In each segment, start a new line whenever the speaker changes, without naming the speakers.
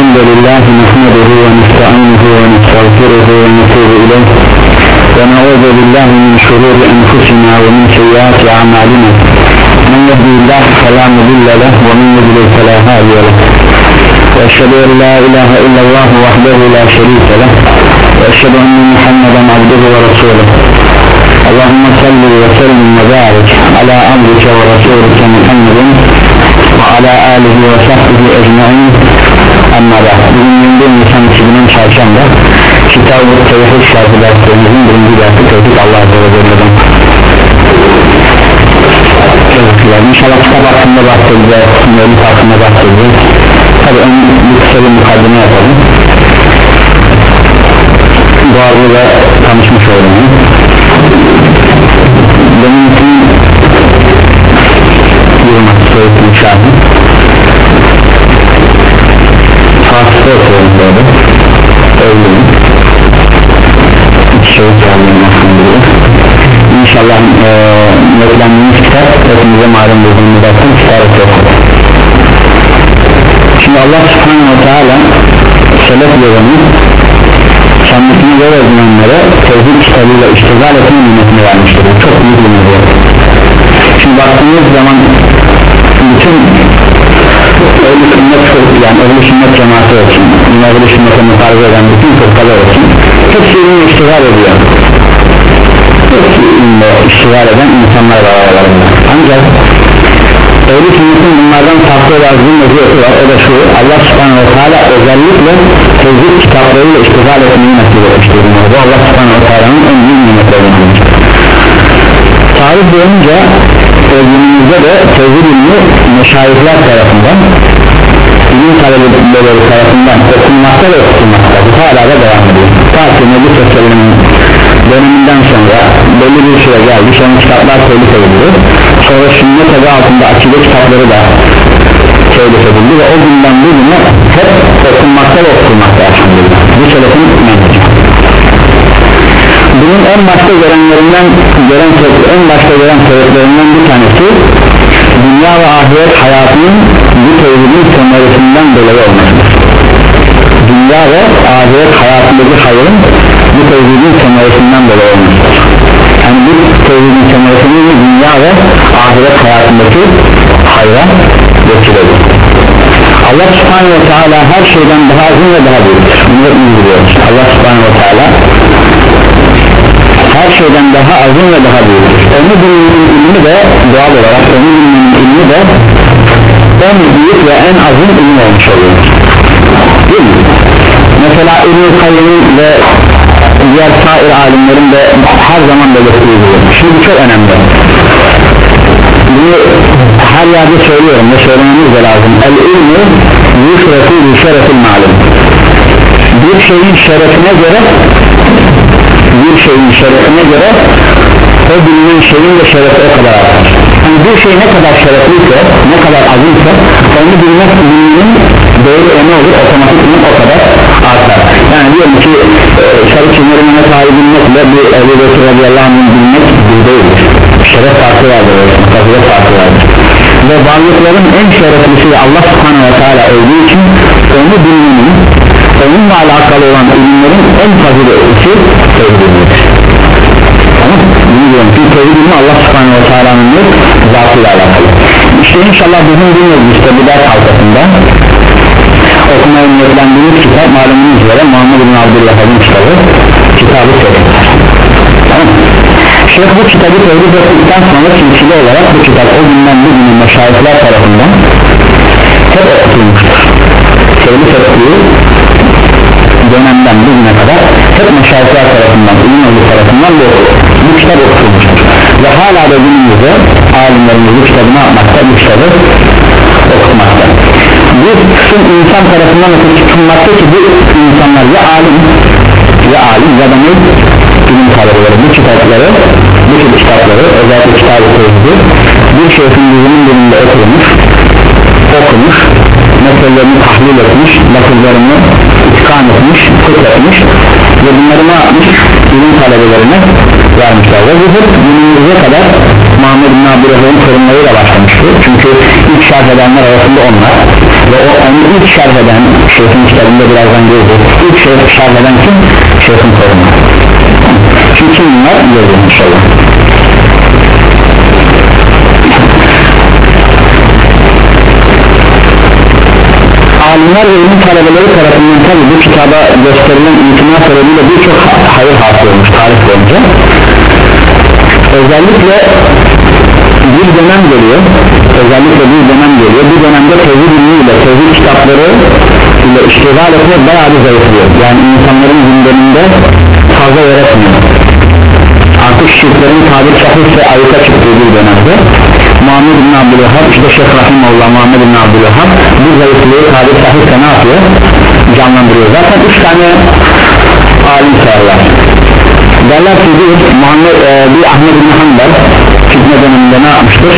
لله نحمده ونستعينه ونستغفره ونتوب إليه. ونعوذ بالله من شرور أنفسنا ومن سيئات أعمالنا. من يهدي الله فلا مضل له ومن يضلل فلا هادي له. وأشهد أن لا إله إلا الله وحده لا شريك له. وأشهد أن محمدا عبده ورسوله. اللهم صل وسلم وبارك على عبدك ورسولك محمد وعلى آله وصحبه أجمعين. Amma da bugün 21 Nisan 2010 Çarşamba Kitab-ı Tevhid Şerhi derslerimizin birinci dersi Tevhid Allah Azze ve Celle'den. Çocuklar inşallah kitap hakkında bahsedeceğiz Mevlüt hakkında bahsedeceğiz. Tabi önce bir kısa bir mukaddime yapalım Doğru ile tanışmış oldum Benim için Yolunu kendisine göre edinenlere tevhid kitabıyla iştigal etme nimetini vermiştir. Çok büyük bir nimet. Şimdi baktığınız zaman bütün öyle sünnet yani öyle sünnet cemaati olsun yine öyle sünnete mutarebe eden bütün fırkalar olsun hepsi ilimle iştigal ediyor. Hepsi ilimle iştigal eden insanlar var aralarında. Ancak öyle sünnetin bunlardan farklı yazdığım özeti var. O da şu Allah subhanahu wa ta'ala özellikle tevhid kitaplarıyla iştigal etmeyi nasip etmiştir. Bu Allah subhanahu wa ta'ala'nın en büyük nimetlerinden tarih boyunca günümüzde de tevhid ilmi meşayihler tarafından ilim talebeleri tarafından okunmakta ve okutulmakta bu hala da devam ediyor. Ta ki Nebi Sesselam'ın döneminden sonra belli bir süre geldi. Sonra kitaplar telif edildi. Sonra sünnet adı altında akide kitapları da telif edildi ve o günden bugüne hep okunmakta ve okutulmakta elhamdülillah bu selefin menheci bunun en başta görenlerinden gören en başta gören sebeplerinden bir tanesi dünya ve ahiret hayatının bu tevhidin semeresinden dolayı olmasıdır. Dünya ve ahiret hayatındaki hayırın bu tevhidin semeresinden dolayı olmasıdır yani bu tevhidin semeresinin dünya ve ahiret hayatındaki hayra götürülür Allah subhanahu ve teala her şeyden daha azim ve daha büyüktür bunu da biliyoruz. Allah subhanahu ve teala her şeyden daha azim ve daha büyüktür onu bilmenin ilmi de doğal olarak onu bilmenin ilmi de en büyük ve en azim ilmi olmuş oluyor. Değil mi? mesela İbn-i ve diğer sair alimlerin de her zaman belirttiği gibi. Şimdi çok önemli. Bunu her yerde söylüyorum ve söylememiz lazım. El ilmi yuşrefu bi şerefil malum bir şeyin şerefine göre bir şeyin şerefine göre o bilinen şeyin de şerefi o kadar artar yani bir şey ne kadar şerefliyse ne kadar azimse onu bilmek bilmenin doğru onu olur? Otomatikman o kadar artar. Yani diyelim ki e, sarı çimlerine sahibi bilmekle bir Ebu Bekir radıyallahu anh'ın bilmek bir değildir şeref farkı vardır. Fazilet farkı vardır. Ve varlıkların en şereflisi Allah subhanahu wa ta'ala olduğu için onu bilmenin onunla alakalı olan ilimlerin en faziletlisi tevhidindir. Tamam bunu diyorum çünkü tevhidini Allah subhanahu wa ta'ala'nın zatıyla alakalı? İşte inşallah bizim işte bu ders halkasında okumaya niyetlendiğimiz kitap malumunuz üzere Muhammed bin Abdülvahhab'ın kitabı kitabı tevhid tamam Şeyh bu kitabı tevhid sonra silsile olarak bu kitap o günden bugünün meşayihler tarafından hep okutulmuştur. Tevhid ettiği dönemden bugüne kadar hep meşayihler tarafından yolu tarafından bu, bu kitap okutulmuştur. Ve hala da günümüzde alimlerimiz bu kitabı ne yapmakta? Bu kitabı bir kısım insan tarafından okutulmakta ki bu insanlar ya alim ya alim ya da ne? İlim talebeleri bu kitapları bu tür kitapları özellikle kitabı tevhidi bir şeyhin yüzünün birinde oturmuş okumuş meselelerini tahlil etmiş lafızlarını itkan etmiş fıkretmiş ve bunları ne yapmış? İlim talebelerine vermişler. Ve bu hep günümüze kadar Muhammed bin Abdülhamid'in sorunlarıyla başlamıştı. Çünkü ilk şarj edenler arasında onlar. Ve o, onun ilk şerh eden şeyhin kitabında birazdan göreceğiz. İlk şey şerh eden kim? şeyhin koruma şimdi kim bunlar? göreceğiz inşallah. Alimler ve ilim talebeleri tarafından tabi bu kitaba gösterilen itina sebebiyle birçok hayır hasıl olmuş tarih boyunca. Özellikle bir dönem geliyor. Özellikle bir dönem geliyor. Bu dönemde tevhid ilmiyle tevhid kitapları ile iştigal etmek bayağı bir zayıflıyor. Yani insanların gündeminde fazla yer etmiyor. Artık şirklerin tabir sahihse ayıka çıktığı bir dönemde Muhammed bin Abdülvahhab işte Şeyh Rahimullah Muhammed bin Abdülvahhab bu zayıflığı tabir sahihse ne yapıyor? Canlandırıyor. Zaten üç tane alim sayarlar derler ki bir, Muhammed, e, bir Ahmet bin Hanbel fitne döneminde ne yapmıştır?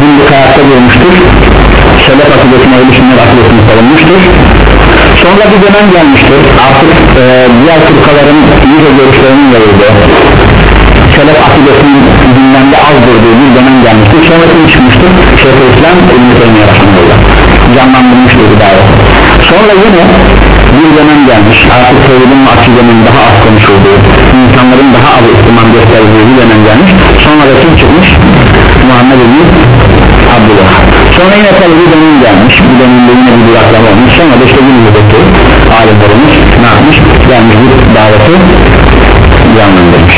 Günlük hayatta görmüştür. Şeref akıbetine ehl sünnet akıbetine savunmuştur sonra bir dönem gelmiştir. Artık e, diğer fırkaların iyice görüşlerinin yayıldı şeref akıbetinin gündemde az durduğu bir dönem gelmiştir. Sonra kim çıkmıştır? Şeyhülislam İbn-i Teymiye Rahmanullah canlandırmıştır bir davet sonra yine bir dönem gelmiş. Artık tevhidin akidenin daha az konuşulduğu insanların daha az ihtimam gösterdiği bir dönem gelmiş. Sonra da kim çıkmış? Muhammed bin Abdullah. Sonra yine tabi bir dönem gelmiş. Bir dönemde yine bir duraklama olmuş. Sonra da işte günümüzdeki alimlerimiz ne yapmış? Gelmiş bir daveti canlandırmış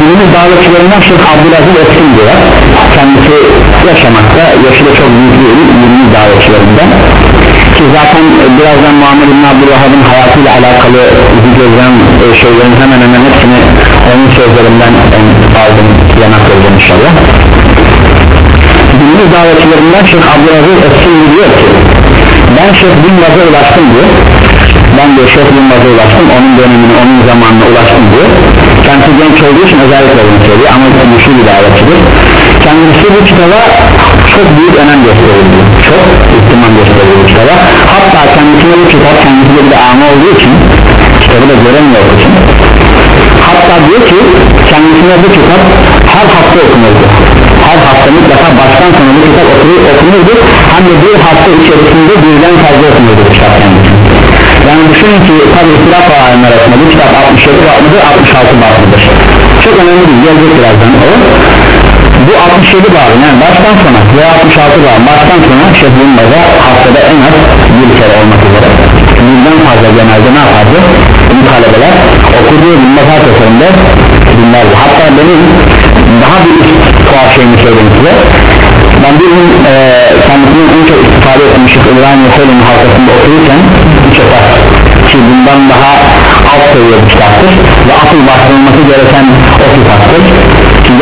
günümüz davetçilerinden Şeyh Abdülaziz Eskin diyor kendisi yaşamakta yaşı da çok büyük bir günümüz davetçilerinden ki zaten birazdan Muhammed bin Abdülvahhab'ın hayatıyla alakalı zikirden e, şeylerin hemen hemen hepsini onun sözlerinden aldım yanak olacağım inşallah. Günümüz davetçilerinden Şeyh Abdülaziz Eskin diyor ki ben Şeyh bin Baz'a ulaştım diyor. Ben de Şeyh bin Baz'a ulaştım onun dönemine onun zamanına ulaştım diyor. Kendisi genç olduğu için özellikle bunu söylüyor ama güçlü bir davetçidir. Kendisi bu kitaba çok büyük önem gösterildi çok ihtimam gösterildi kitaba. Hatta kendisine bu kitap kendisi de bir ama olduğu için kitabı da göremiyor için hatta diyor ki kendisine bu kitap her hafta okunurdu. Her hafta mutlaka baştan sona bu kitap okunurdu. Hem de bir hafta içerisinde birden fazla okunurdu kitap kendisi yani düşünün ki tabi ihtilaf alimler arasında bu kitap 67 bab mıdır 66 bab mıdır çok önemli değil gelecek birazdan o bu 67 bab yani baştan sona veya 66 bab baştan sona şehrin baza haftada en az bir kere olmak üzere. Birden fazla genelde ne yapardı? Bu talebeler okuduğu bilmez her seferinde dinlerdi hatta benim daha bir tuhaf şeyini söyleyeyim size. Ben bir gün e, kendisinin en çok istifade Şeyh İbrahim Yesel'in halkasında otururken bir kitap ki bundan daha alt seviye bir ve asıl başlanması gereken o kitaptır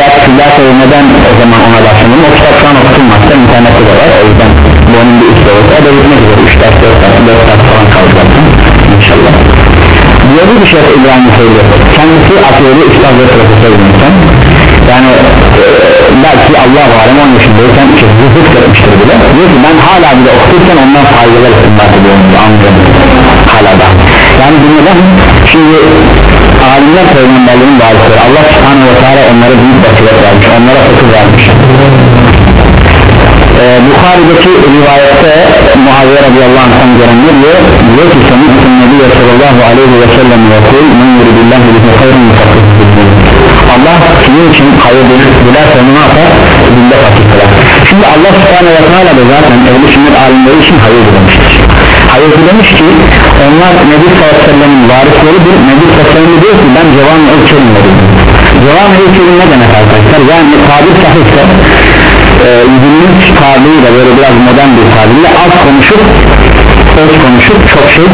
Ticaret Ticaret neden o zaman ona başlanır o kitap şu an okutulmazsa internette de var. O yüzden bu onun bir üstü olsa o da bitmek üzere. 3 ders 4 ders 4 ders falan kalacaktım inşallah. Diyordu bir şey İbrahim Yesel'de kendisi akıllı üstad ve profesör insan yani e, belki Allah var 10 yaşındayken zıt etmiştir bile. Diyor ki ben hala bile okuturken ondan faydalar istinbat ediyorum anlıyorum. Hala da. Yani neden? Şimdi alimler peygamberlerin varlıkları Allah subhanahu ve teala onlara büyük basiret vermiş. Onlara fakir vermiş. Ee, Bukhari'deki rivayette Muaviye radıyallahu anh'tan gelen ne diyor? Diyor ki senin Nebi sallallahu aleyhi ve sellem yakul men yuridillahu bihi hayrın Allah sizin için hayır dilerse ne yapar? Dinde fakir Şimdi Allah subhanahu ve teala da zaten ehli sünnet alimleri için hayır dilemiştir Hayır dilemiş ki onlar Nebi sallallahu aleyhi ve sellem'in varisleridir Nebi sallallahu diyor ki ben cevan ölçelim dedim Cevan ölçelim ne demek arkadaşlar? Yani tabir sahipse e, günümüz tabiriyle böyle biraz modern bir tabirle az konuşup öz konuşup çok şey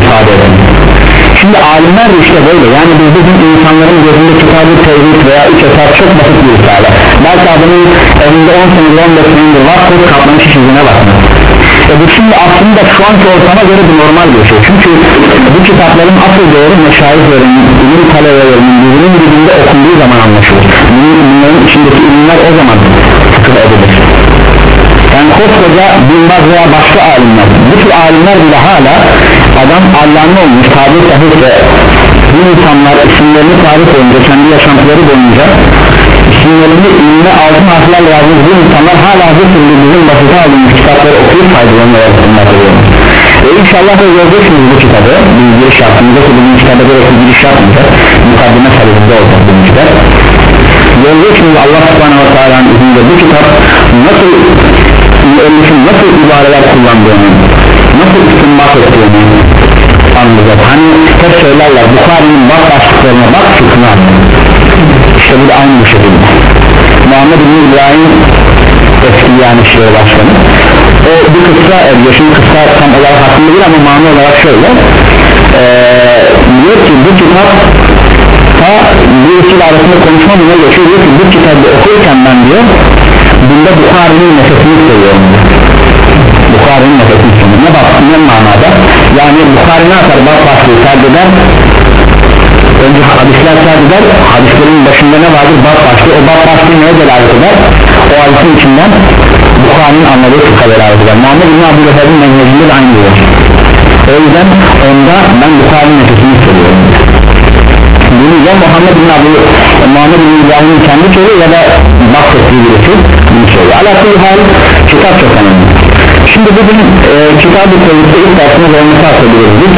ifade eder şimdi alimler işte böyle. Yani biz bugün insanların gözünde kitabı tevhid veya üç esas çok basit bir risale belki adamın elinde 10 senedir 15 senedir var kaplamış hiç yüzüne bakmıyor e bu şimdi aslında şu anki ortama göre bir normal bir şey çünkü bu kitapların asıl değeri meşayihlerin ilim talebelerinin birbirinin dibinde okunduğu zaman anlaşılır. Bunların içindeki ilimler o zaman fıkıh edilir. Yani koskoca binbaz veya başka alimler bu tür alimler bile hala adam allame olmuş tabir sahih ve bu insanlar isimlerini tarif boyunca kendi yaşantıları boyunca isimlerini ilmine altın harflerle yazmış bu insanlar hala türlü bizim basite aldığımız kitapları okuyup faydalanmaya bakıyorlar ve inşallah da göreceksiniz bu kitabı. Bir giriş yaptığımızda ki bugün kitaba bir giriş yapmayacak. Mukaddime sarılımda olacak bu kitap. Göreceksiniz Allah subhanahu wa ta'ala'nın izniyle bu kitap nasıl müellifin nasıl ibareler kullandığını nasıl istinbat ettiğini anlayacak. Hani hep söylerler Bukhari'nin bak başlıklarına bak fıkhını anlayın işte bu da aynı bir şekilde Muhammed bin İbrahim eski yani şehir başkanı o bir ediyor şimdi kıssa tam olarak hakkında değil ama mani olarak şöyle ee, diyor ki bu kitap ta birisiyle arasında konuşma buna geçiyor diyor ki bu kitabı okurken ben diyor bunda Bukhari'nin nefesini seviyorum Bukhari'nin nefesini seviyorum ne bak ne manada yani Bukhari ne yapar bak başlığı serdeder önce hadisler serdeder hadislerin başında ne vardır bak başlığı o bak başlığı neye delalet eder? O hadisin içinden Bukhari'nin anladığı fıkha delalet eder. Muhammed İbn Abdülhamid'in menhecinde de aynı diyor o yüzden onda ben Bukhari'nin nefesini seviyorum bunu ya Muhammed bin Abi Muhammed bin İbrahim'in kendi söylüyor ya da bahsettiği birisi bunu söylüyor. Alakalı hal kitap çok önemli. Şimdi bugün e, kitabı koyusu ilk dersine zorunlu biz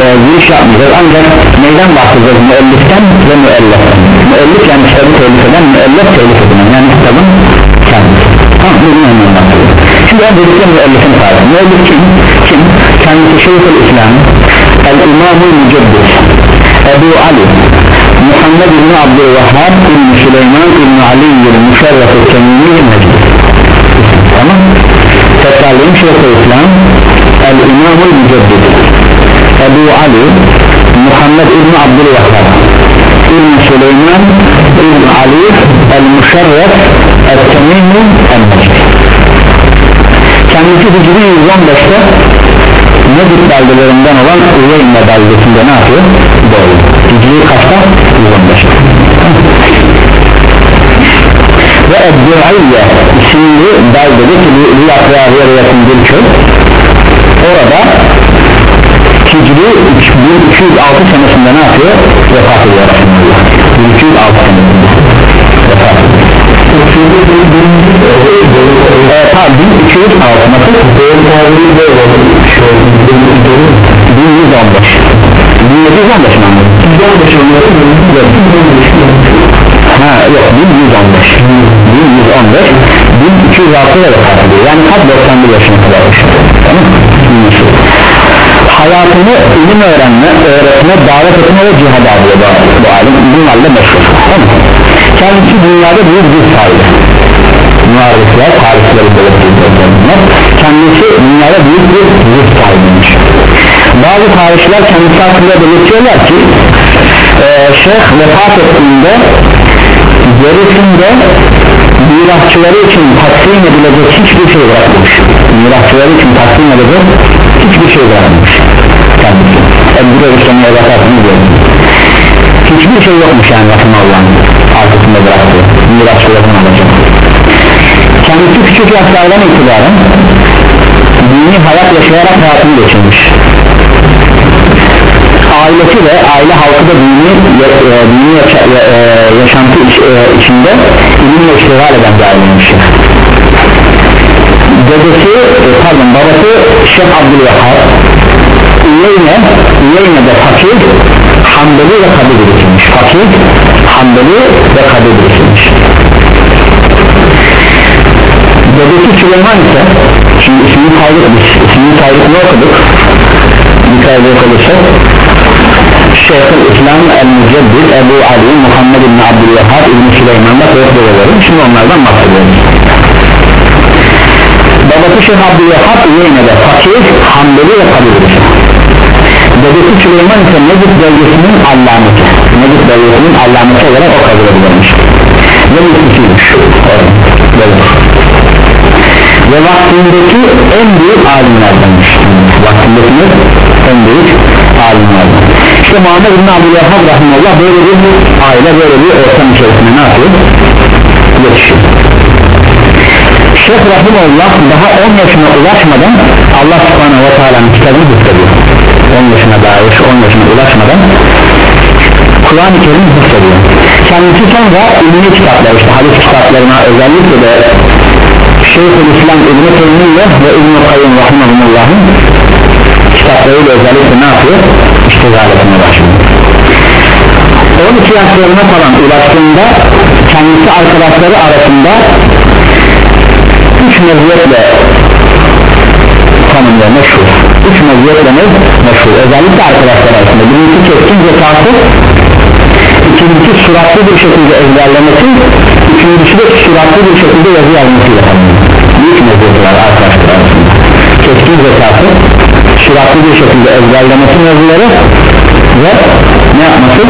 e, giriş yapmayacağız ancak neyden bahsedeceğiz müelliften ve müelliften müellif yani kitabı telif eden müellif telif edilen yani kitabın kendisi. Tamam bunun önemli bahsediyor şimdi öncelikle müellifin tarihi müellif kim? kim? kendisi Şeyhül İslam El-İmam-ı Müceddit Ebu Ali Muhammed İbni Abdülvahhab İbni Süleyman İbni Ali İbni Müşerref-i Kemini Meclis Tamam. Tekrarlayayım. Şeyh-i İslam El-İmam-ı Müceddid Ebu Ali Muhammed İbni Abdülvahhab İbni Süleyman İbni Ali El-Müşerref El-Kemini Meclis Kendisi Hicri 115'te Necip beldelerinden olan Uyeyne beldesinde ne yapıyor? Doğru Hicri kaçta? 115 ve Ebdu'ayye isimli beldede ki bu Riyad-ı yakın bir köy orada Hicri 1306 senesinde ne yapıyor? vefat ediyor Resulullah 1306 senesinde. Vefat ediyor. Ee, ta 1306 nasıl? 1115 1715 mi anladın? 1715 ha yok 1115 1115 1206 ile vefat ediyor. Yani kaç 91 yaşına kadar yaşıyor tamam hayatını ilim öğrenme, öğretme, davet etme ve cihada alıyor bu, bu alim bunlarla meşhur. Tamam kendisi dünyada büyük bir sahibi muharrifler, tarihleri belirtiyor kendisi dünyada büyük bir ruh sahibiymiş bazı tarihçiler kendisi hakkında belirtiyorlar ki e, şeyh vefat ettiğinde gerisinde mirasçıları için taksim edilecek hiçbir şey bırakmış mirasçıları için taksim edilecek hiçbir şey bırakmış kendisi. Ebu Rüstem'e vakasını diyorum hiçbir şey yokmuş yani Allah'ın arkasında bıraktığı mirasçılarını alacak. Kendisi küçük yaşlardan itibaren dini hayat yaşayarak hayatını geçirmiş. Ailesi de aile halkı da dini, e, dini yaşa, e, yaşantı iç, e, içinde ilimle iştigal eden bir aileymiş dedesi e, pardon babası Şeyh Abdülvahhab Üyeyne Üyeyne'de fakir Hanbeli ve Kadir birikilmiş fakir Hanbeli ve Kadir birikilmiş dedesi Süleyman ise şimdi ismini biz ismini saydık ne okuduk yukarıda okulursak Şeyh'ül İslam el-Müceddid Ebu Ali Muhammed İbni Abdülvahhab İbni Süleyman'da koyup veriyorum şimdi onlardan bahsediyoruz babası Şeyh Abdülvahhab Üyeyne'de fakir Hanbeli ve Kadir'dir dedesi Süleyman ise Necip bölgesinin allameti. Necip bölgesinin allameti olarak o kabul edilmiş ve müthisiymiş ve vaktindeki en büyük alimlerdenmiş. Vaktindeki en büyük alimlerden. İşte Muhammed İbn Abdülvahhab Rahimullah böyle bir aile böyle bir ortam içerisinde ne yapıyor? yetişiyor Şeyh Rahimullah daha 10 yaşına ulaşmadan Allah subhanahu ve teala'nın kitabını hissediyor 10 yaşına daha 10 yaşına ulaşmadan Kur'an-ı Kerim hissediyor kendisi sonra ilmi kitaplar işte hadis kitaplarına özellikle de Şeyhülislam İbn-i Teymiye ve İbn-i Kayyum Rahimahullah'ın kitaplarıyla özellikle ne yapıyor? İşte zaletine başlıyor. 12 yaşlarına falan ulaştığında kendisi arkadaşları arasında üç meziyetle tanımlıyor meşhur üç meziyetle ne? meşhur. Özellikle arkadaşlar arasında. Birincisi keskin zekası ikincisi suratlı bir şekilde ezberlemesi üçüncüsü de suratlı bir şekilde yazı yazmasıyla tanımlıyor büyük meziyeti arkadaşlar arasında. Keskin zekası suratlı bir şekilde ezberlemesi yazıları ve ne yapması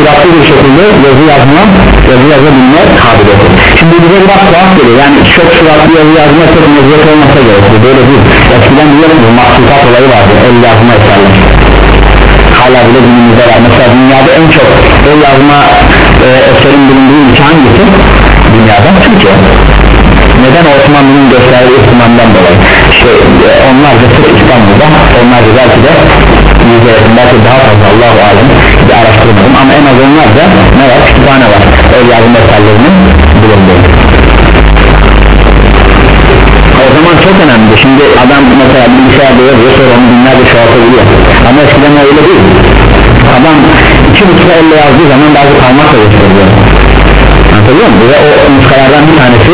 süratli bir şekilde yazı yazma yazı yazabilme kabiliyeti. Şimdi bize biraz tuhaf geliyor. Yani çok süratli yazı yazma çok meziyet olmasa gerekiyor böyle değil. Eskiden biliyorsunuz mahsukat olayı vardı. El yazma eserler. Hala bile günümüzde var. Mesela dünyada en çok el yazma e, eserin bulunduğu ülke hangisi? Dünyada Türkiye. Neden Osmanlı'nın gösterdiği ihtimalden dolayı? İşte e, onlarca sırf İstanbul'da onlarca belki de yüzde belki daha fazla Allahu alem bir araştırmadım. Ama en az onlarca ne var? Kütüphane var. Yazma eserlerinin bulunduğu o zaman çok önemli. Şimdi adam mesela bilgisayarda yazıyor sonra onu binlerce çoğaltabiliyor. Ama eskiden öyle değil. Adam iki buçuk elle yazdığı zaman bazı parmakla gösteriyor. Anlatabiliyor muyum? Ve o nuskalardan bir tanesi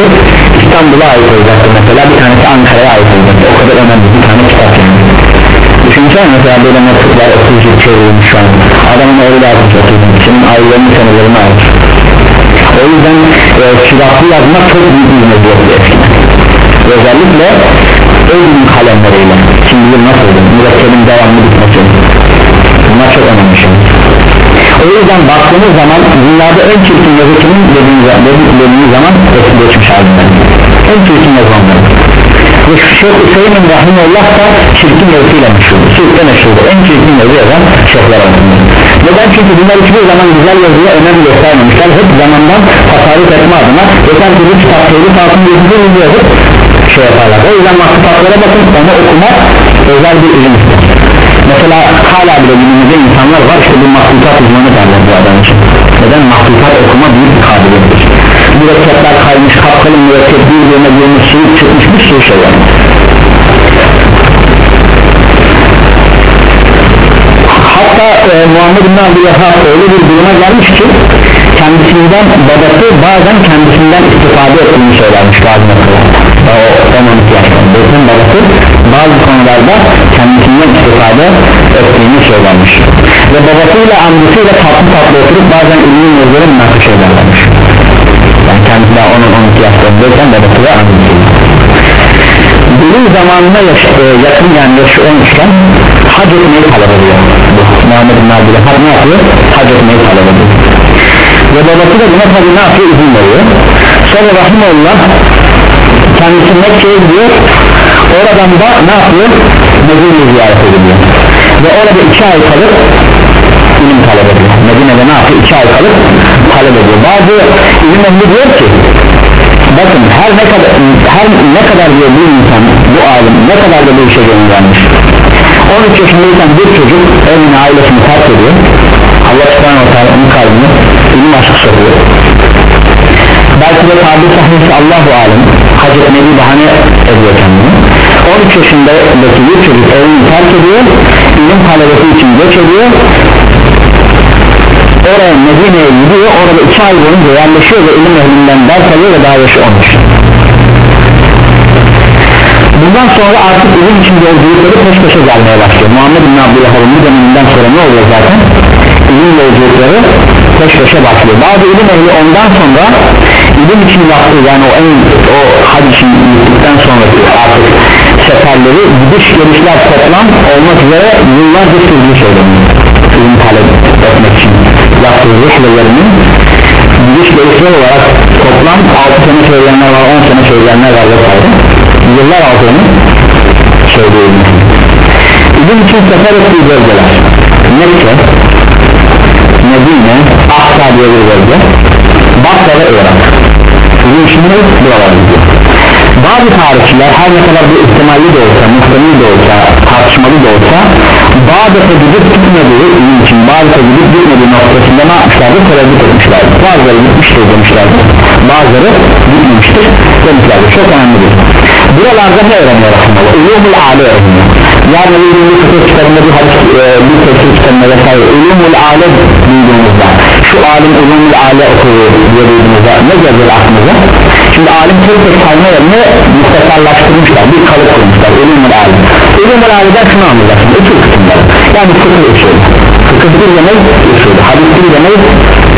İstanbul'a ait olacaktı mesela. Bir tanesi Ankara'ya ait olacaktı. O kadar önemli. Bir tane kitap düşünsene mesela böyle mektuplar okuyucu çevrilmiş şu an. Adamın öyle yazmış okuyucu senin ailenin senelerini almış. O yüzden e, süratli yazmak çok büyük bir meziyetli eskiden özellikle ölüm kalemleriyle. Kim bilir nasıldı mürekkebin devamlı bitmesi. Bunlar çok önemli şey. O yüzden baktığımız zaman dünyada en çirkin yazı kimin dediğimiz, dediğimiz zaman eski geçmiş halinden. En çirkin yazı onların ve Şeyh Hüseyin Rahimullah da çirkin yazısıyla meşhur. Sürükte meşhurdur. En çirkin yazı yazan şeyhler arasında. Neden? Çünkü bunlar hiçbir zaman güzel yazıya önem göstermemişler. Hep zamandan tasarruf etme adına. Yeter ki kitap telif altında yazılı yazıp şey yaparlar. O yüzden mahsufatlara bakın onu okumak özel bir ilim. Mesela hala bile günümüzde insanlar var işte bu mahsutat uzmanı derler bu adam için. Neden? Mahsutat okuma büyük bir kabiliyettir mürekkepler kaymış kapkalın mürekkep birbirine girmiş suyu çıkmış bir sürü şey var. Hatta e, Muhammed bin Abdülhaf öyle bir duruma gelmiş ki kendisinden babası bazen kendisinden istifade ettiğini söylermiş bazı noktalarda. O 12 yaşlarında babası bazı konularda kendisinden istifade ettiğini söylermiş. Ve babasıyla amcasıyla tatlı tatlı oturup bazen ünlü yazıları münakaşa ederlermiş yani daha 10-12 yaşlarındayken babası ve amcasıyla Bilim zamanına yaş, e, yakın yani yaşı olmuşken hac etmeyi talep ediyor Muhammed bin Abdülhar ne yapıyor? hac etmeyi talep ediyor ve babası da buna tabi ne yapıyor? izin veriyor sonra Rahimullah kendisi Mekke'ye gidiyor oradan da ne yapıyor? Medine'yi ziyaret ediliyor ve orada iki ay kalıp ilim talep ediyor. Medine'de ne yapıyor? iki ay kalıp talep ediyor. Bazı ilim ehli diyor ki bakın her ne kadar her ne kadar diyor bu insan bu alim ne kadar da bu işe göndermiş. 13 yaşındayken bir çocuk evini ailesini terk ediyor. Allah subhanahu wa ta'ala onun kalbini ilim aşkı sokuyor. Belki de tabi sahihsi Allahu alem hac etmeyi bahane ediyor kendini 13 yaşındaki bir çocuk evini terk ediyor ilim talebesi için göç ediyor oraya Medine'ye gidiyor orada iki ay boyunca yerleşiyor ve ilim ehlinden ders alıyor ve daha yaşı olmuş. Bundan sonra artık ilim için yolculukları peş peşe gelmeye başlıyor. Muhammed bin Abdülhamid'in döneminden sonra ne oluyor zaten? İlim yolculukları peş peşe başlıyor. Bazı ilim ehli ondan sonra ilim için yaptığı yani o en o hac için gittikten sonraki artık seferleri gidiş gelişler toplam olmak üzere yıllarca sürdüğü söyleniyor ilim talep etmek için yaptığı rihlelerinin gidiş gelişler olarak toplam 6 sene söyleyenler var 10 sene söyleyenler var vesaire yıllar aldığını söylüyor. İlim için sefer ettiği bölgeler Mekke Medine Aksa diye bir bölge Basra ve Irak. Bizim şimdi buralar gidiyor bazı tarihçiler her ne kadar bu ihtimalli de olsa muhtemel de olsa tartışmalı da olsa Gidip gitmediği ilim için Bağdat'a gidip gitmediği noktasında ne yapmışlardır tereddüt etmişlerdir bazıları gitmiştir demişlerdir bazıları gitmemiştir demişlerdir çok önemlidir buralarda ne öğreniyor Rahmanallah ulumul ale öğreniyor. Yani ulumul fıkıh kitabında bir hadis e, bir tefsir kitabında vesaire. Ulumul ale duyduğumuzda şu alim ulumul ale okuyor diye duyduğumuzda ne gelir aklımıza? Şimdi alim tek tek sayma yerine muhtesallaştırmışlar bir kalıp kurmuşlar ulumul alim. Ulumul aleden şunu anlayacaksın iki kısımlar yani fıkıh usulü. Fıkıh bir yemek usulü? Hadis bir yemek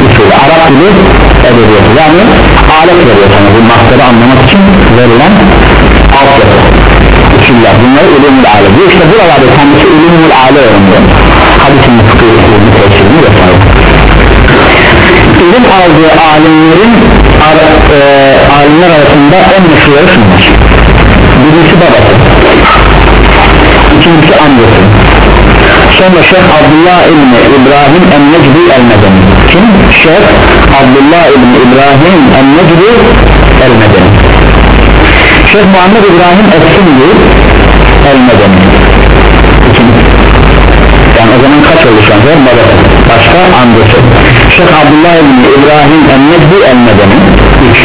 usulü? Arap dili edebiyatı. Yani alet veriyor sana bu masları anlamak için verilen altyapı. Usuller bunları ulumul ale diyor işte buralarda kendisi ulumul ale öğreniyor hadisin fıkıh usulü tefsirini vesaire ilim aldığı alimlerin ar, e, alimler arasında en meşhurları şunlar. Birincisi babası. İkincisi amcası. Sonra Şeyh Abdullah İbni İbrahim El-Necdi El-Medeni. Kim? Şeyh Abdullah İbni İbrahim El-Necdi El-Medeni. Şeyh Muhammed İbrahim Es-Sindi El-Medeni yani o zaman kaç oldu şu an? Babası başka? Amcası. Şeyh Abdullah İbni İbrahim El-Necdi El-Medeni. 3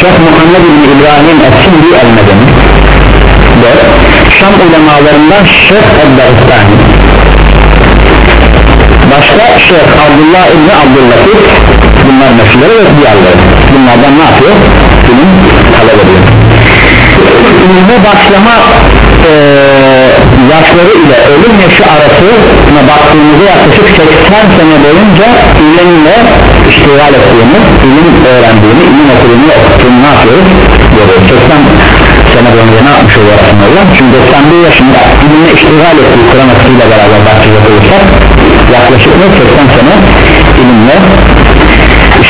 Şeyh Muhammed İbni İbrahim Es-Sindi El-Medeni. 4 Şam ulemalarından Şeyh El-Beristani başka? Şeyh Abdullah İbni Abdüllatif bunlar meşhurları ve diğerleri. Bunlardan ne yapıyor? ilim talep ediyor. İlme başlama e, yaşları ile ölüm yaşı arasına baktığımızda yaklaşık 80 sene boyunca ilimle iştigal ettiğini ilim öğrendiğini, ilim okuduğunu okuttuğunu ne yapıyoruz? görüyoruz. 80 sene boyunca ne yapmış oluyor aslında çünkü 91 yaşında ilimle iştigal ettiği Kur'an akısıyla beraber başlayacak olursak yaklaşık ne? 80 sene ilimle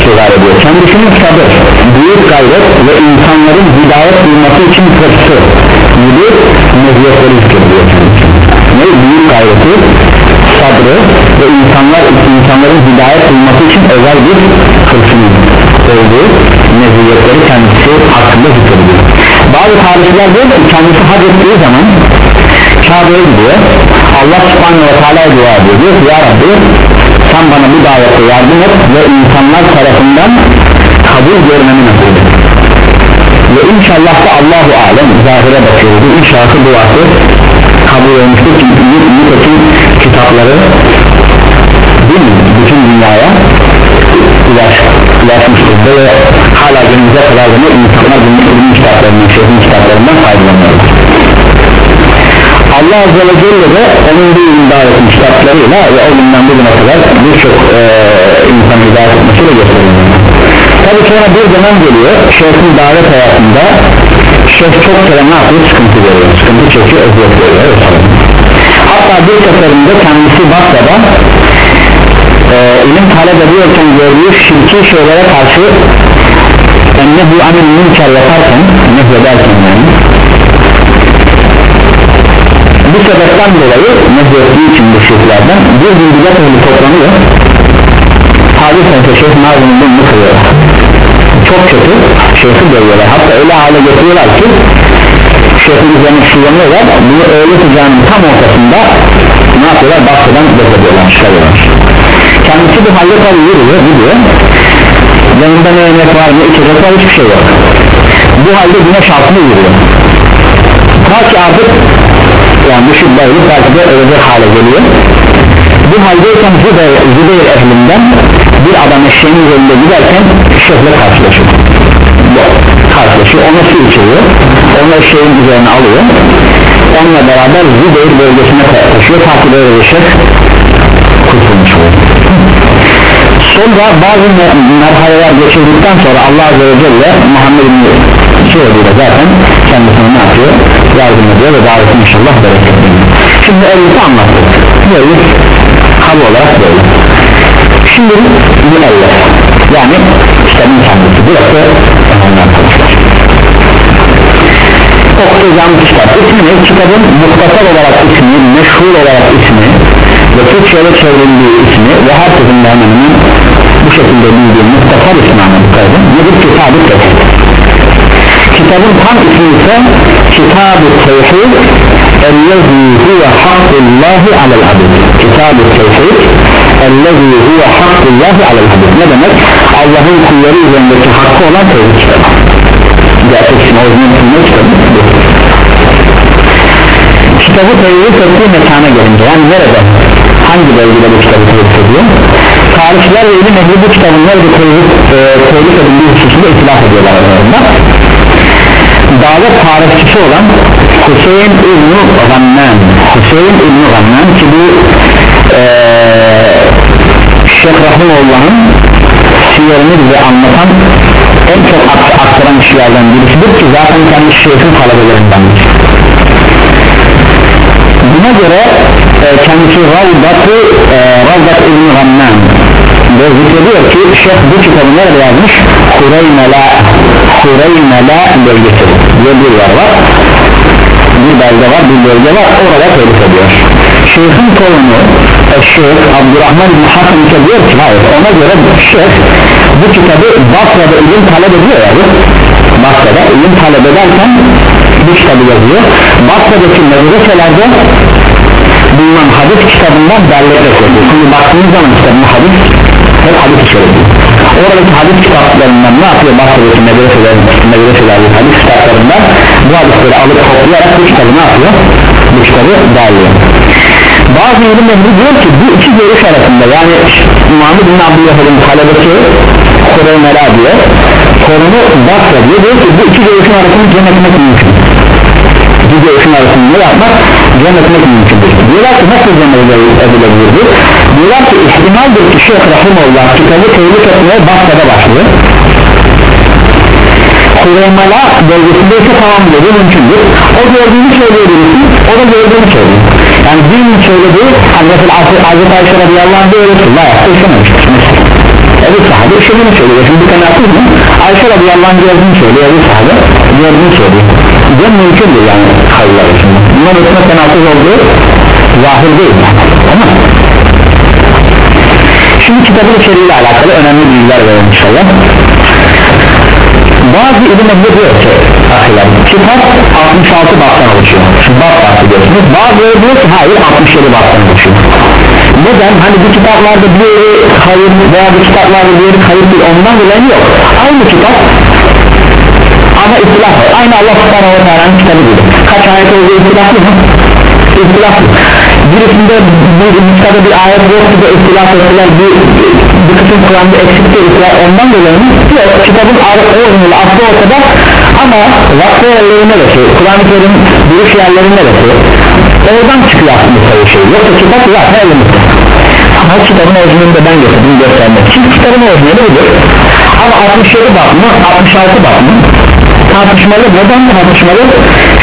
iştigal ediyor. Kendisinin sabır büyük gayret ve insanların hidayet bulması için hırsı gibi meziyetleri zikrediyor ne büyük gayreti? Sabrı ve insanlar insanların hidayet bulması için özel bir hırsının olduğu meziyetleri kendisi hakkında zikrediyor bazı tarihçiler diyor ki kendisi hac ettiği zaman Kabe'ye gidiyor. Allah subhanahu ve teala'ya dua ediyor. Diyor ki ya Rabbi sen bana bu davette yardım et ve insanlar tarafından kabul görmemi nasip et ve inşallah da Allahu alem zahire bakıyoruz. İnşallah duası kabul olmuştur. Çünkü nitekim kitapları değil bütün dünyaya ulaş, ulaşmıştır ve hala günümüze kadar da insanlar bunun kitaplarından, şehrin kitaplarından faydalanıyorlar Allah Azze ve Celle de onun bir ilim davetin kitaplarıyla ve o günden bugüne kadar birçok e, insan hidayet etmesiyle gösteriyor. Tabi sonra bir dönem geliyor şeyhin davet hayatında şeyh çok kere ne yapıyor? Sıkıntı görüyor sıkıntı çekiyor eziyet görüyor hatta bir seferinde kendisi Basra'da e, ilim talep ediyorken gördüğü şirki şeylere karşı enne bu anil münker yaparken nehyederken yani bu sebepten dolayı nezrettiği için bu şirklerden bir bidat ehli toplanıyor. Hadis ise şeyh nazımın bunu kırıyorlar çok kötü şeyhi görüyorlar. Hatta öyle hale getiriyorlar ki şeyhin üzerine şulanıyorlar bunu öyle sıcağının tam ortasında ne yapıyorlar? Bahçeden beklediyorlar çıkarıyorlar kendisi bu halde tabi yürüyor gidiyor. Yanında ne yemek var ne içecek var hiçbir şey yok. Bu halde güneş altında yürüyor. Ta ki artık yani düşüp bayılıp belki ölecek hale geliyor. Bu haldeyken Zübeyir, Zübeyir ehlinden bir adam eşeğin üzerinde giderken şeyhle karşılaşıyor. Karşılaşıyor ona su içiyor onu eşeğin üzerine alıyor. Onunla beraber Zübeyir bölgesine taşıyor ta ki böyle bir şey kurtulmuş oluyor. Sonra bazı merhaleler geçirdikten sonra Allah Azze ve Celle Muhammed'in söylediğiyle zaten kendisine ne yapıyor? Yardım ediyor ve davetini inşallah bereketleniyor şimdi elbette anlattık. Böyle hal olarak böyle. Şimdi bu elle. Yani kitabın kendisi. Burası önemli arkadaşlar okuyacağımız kitap. İsmi ne? kitabın muhtasar olarak ismi meşhur olarak ismi ve Türkçe'de çevrildiği ismi ve her sözünde hemen bu şekilde bildiğim muhtasar ismi anladık nedir kitab-ı tefsir kitabın tam ismi ise Kitab-ı Tevhid Ellezî huve hakkullahi alel abid Kitab-ı Tevhid Ellezî huve hakkullahi alel abid Ne demek? Allah'ın kulları üzerindeki hakkı olan tevhid kitabı Gerçek ismi orijinal ismi kitabı Kitabı tevhid ettiği mekana gelince yani nerede? Hangi bölgede bu kitabı tevhid ediyor? Tarihçiler ve ilim ehli bu kitabın nerede tevhid, e, tevhid edildiği hususunda itilaf ediyorlar aralarında davet tarihçisi olan Hüseyin İbn-i Gamman Hüseyin İbn-i ki bu ee, Şeyh Rahimullah'ın siyerini bize anlatan en çok aktaran kişilerden birisidir ki zaten kendi şeyhin talebelerindendir buna göre e, kendisi Ravdat-ı e, Ravdat İbn-i ve zikrediyor ki Şeyh bu kitabı nerede yazmış? Hureymela Hureymela bölgesi. Diye bir yer var. Bir bölge var bir bölge var. Orada telif ediyor. Şeyh'in torunu Şeyh Abdurrahman bin Hasan diyor ki hayır ona göre Şeyh bu kitabı Basra'da ilim talep ediyor yani Basra'da ilim talep ederken bu kitabı yazıyor. Basra'daki medreselerde bulunan hadis kitabından derleyerek yazıyor şimdi baktığınız zaman kitabın hadis hep hadis içeriyor oradaki hadis kitaplarından ne yapıyor? Basra'daki medreselerin medreselerdeki hadis kitaplarından. Bu hadisleri alıp toplayarak bu kitabı ne yapıyor? Bu kitabı derliyor bazı ilim ehli diyor ki bu iki görüş arasında yani Muhammed bin Abdülhamid'in talebesi Kureymela diyor sorunu Basra diyor diyor ki bu iki görüşün arasında cem etmek mümkün. İki görüşün arasında ne yapmak? Cem etmek mümkündür diyorlar ki nasıl cem edilebilirdir diyorlar ki ihtimaldir ki Şeyh Rahimullah kitabı tevhid etmeye Basra'da başlıyor. Kureymala bölgesinde ise tamam dedi mümkündür o gördüğünü söylüyor birisi o da gördüğünü söylüyor. Yani birinin söylediği mesela Hazreti Ayşe radıyallahu anh öyle ki la yaptı işememiştir Ebu sahabe işediğini söylüyor? Şimdi bir atır mı Ayşe radıyallahu anh gördüğünü söylüyor Ebu sahabe gördüğünü söylüyor. Bu mümkündür yani hayırlar için. Bunlar ötme penaltız olduğu zahir değil tamam şimdi kitabın içeriğiyle alakalı önemli bilgiler verelim inşallah bazı ilim ehli diyor ki ahiler kitap 66 baktan oluşuyor. Şu bak bahsediyorsunuz bazıları diyor ki hayır 67 baktan oluşuyor. Neden? Hani bu kitaplarda bir hayır veya bu kitaplarda bir hayır değil ondan dolayı yok. Aynı kitap ama ihtilaf var. Aynı Allah subhanahu wa ta'ala'nın kitabı gibi. Kaç ayet olduğu ihtilaflı mı? ihtilaflı birisinde bir nüskada bir ayet yoktu da ihtilaf ettiler. Bir, bir kısım Kur'an'da eksikti ondan dolayı yok kitabın orijinali aslı ortada. Ama vakti yerleri neresi Kur'an-ı Kerim duruş yerleri neresi oradan çıkıyor aslında sayı şey. Yoksa kitap zaten elimizde ama kitabın orijinalini de ben getirdim göstermek için. Kitabın orijinali budur. Ama 67 bak mı 66 bak mı tartışmalı neden tartışmalı.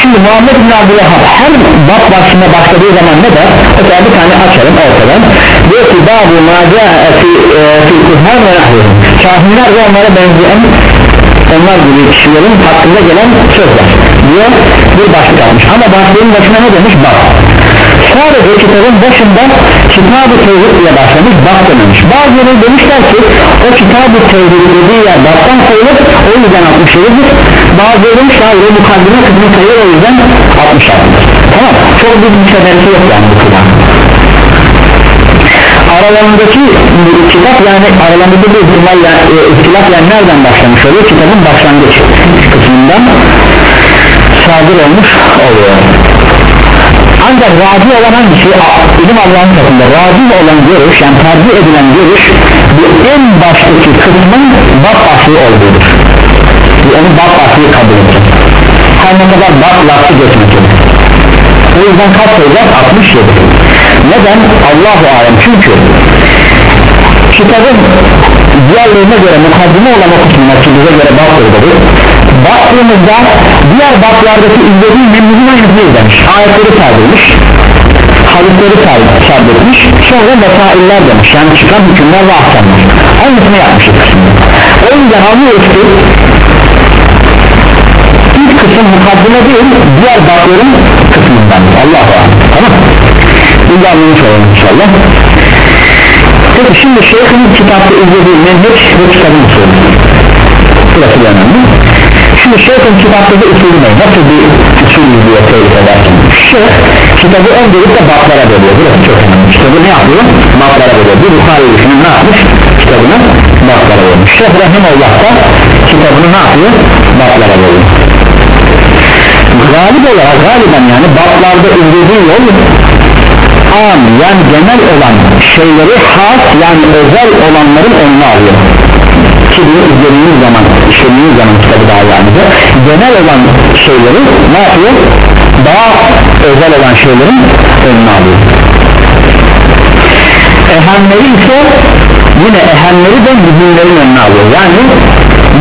Şimdi Muhammed bin Abdülhab her bak başına başladığı zaman ne der? Mesela bir tane açalım ortadan. Diyor ki babu maca fi e, kuhar ve nahvim kahinler ve onlara benzeyen onlar gibi kişilerin hakkında gelen sözler. Diyor bir başlık atmış ama başlığın başına ne demiş? Bak sadece kitabın başında kitab-ı tevhid diye başlamış dememiş. Bazıları demişler ki o kitab-ı tevhid dediği yer baktan sayılır o yüzden 67'dir bazıları demişler o mukaddime kısmı sayılır o yüzden 66'dır tamam çok büyük bir sebebi yok yani bu kıvam. Aralarındaki kitap yani aralarındaki bir ihtimal yani, e, ihtilaf yani nereden başlamış oluyor? Kitabın başlangıç kısmından sadır olmuş oluyor ancak raci olan hangisi? İlim Allah'ın katında raci olan görüş yani tercih edilen görüş bu en baştaki kısmın bak aslı olduğudur. Onu bak aslı kabul edecek her ne kadar bak lafı o yüzden kaç sayacak 67 neden? Allahu alem. Çünkü kitabın diğerlerine göre mukaddime olan o kısmına ki bize göre bak sayılır baktığımızda diğer baklardaki izlediği memnunun aynısını izlemiş. Ayetleri sardırmış hadisleri sardırmış sonra vesailler demiş. Yani çıkan hükümler ve ahkamlar. Aynısını yapmış kısmında o yüzden anlıyoruz ki ilk kısım mukaddime değil diğer bakların kısmından. Allah'a tamam bunu anlamış olalım inşallah. Peki şimdi şeyhin kitapta izlediği menheç ve kitabın usulü burası da önemli şimdi şeyhin kitaptaki usulü ne nasıl bir usul izliyor tevhid ederken şeyh kitabı öncelikle bablara bölüyor burası çok önemli. Kitabı ne yapıyor? Bablara bölüyor bir Bukhari düşünün ne yapmış? Kitabını bablara bölüyor şeyh Rahimullah da kitabını ne yapıyor? Bablara bölüyor galip olarak galiben yani bablarda izlediği yol am yani genel olan şeyleri has yani özel olanların önüne alıyor ki bunu izlediğiniz zaman işlediğiniz zaman kitabı yani genel olan şeyleri ne yapıyor? Daha özel olan şeylerin önüne alıyor. Ehemleri ise yine ehemleri de mühimlerin önüne alıyor. Yani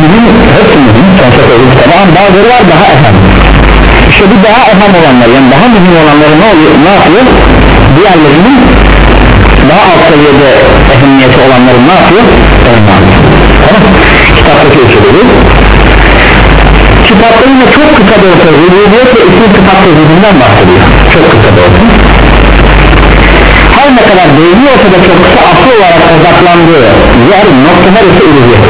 mühim hepsi mühim sonuçta söylediğimiz bazıları var daha ehem. İşte bu daha önem olanlar yani daha mühim olanları ne oluyor ne yapıyor? Diğerlerinin daha alt seviyede ehemmiyeti olanları ne yapıyor tamam kitaptaki usulü. Kitapta yine çok kısa da olsa rububiyet ve isim kitap tezgirinden bahsediyor. Çok kısa da olsa her ne kadar değini olsa da çok kısa asıl olarak odaklandığı yer noktalar ise uluhiyet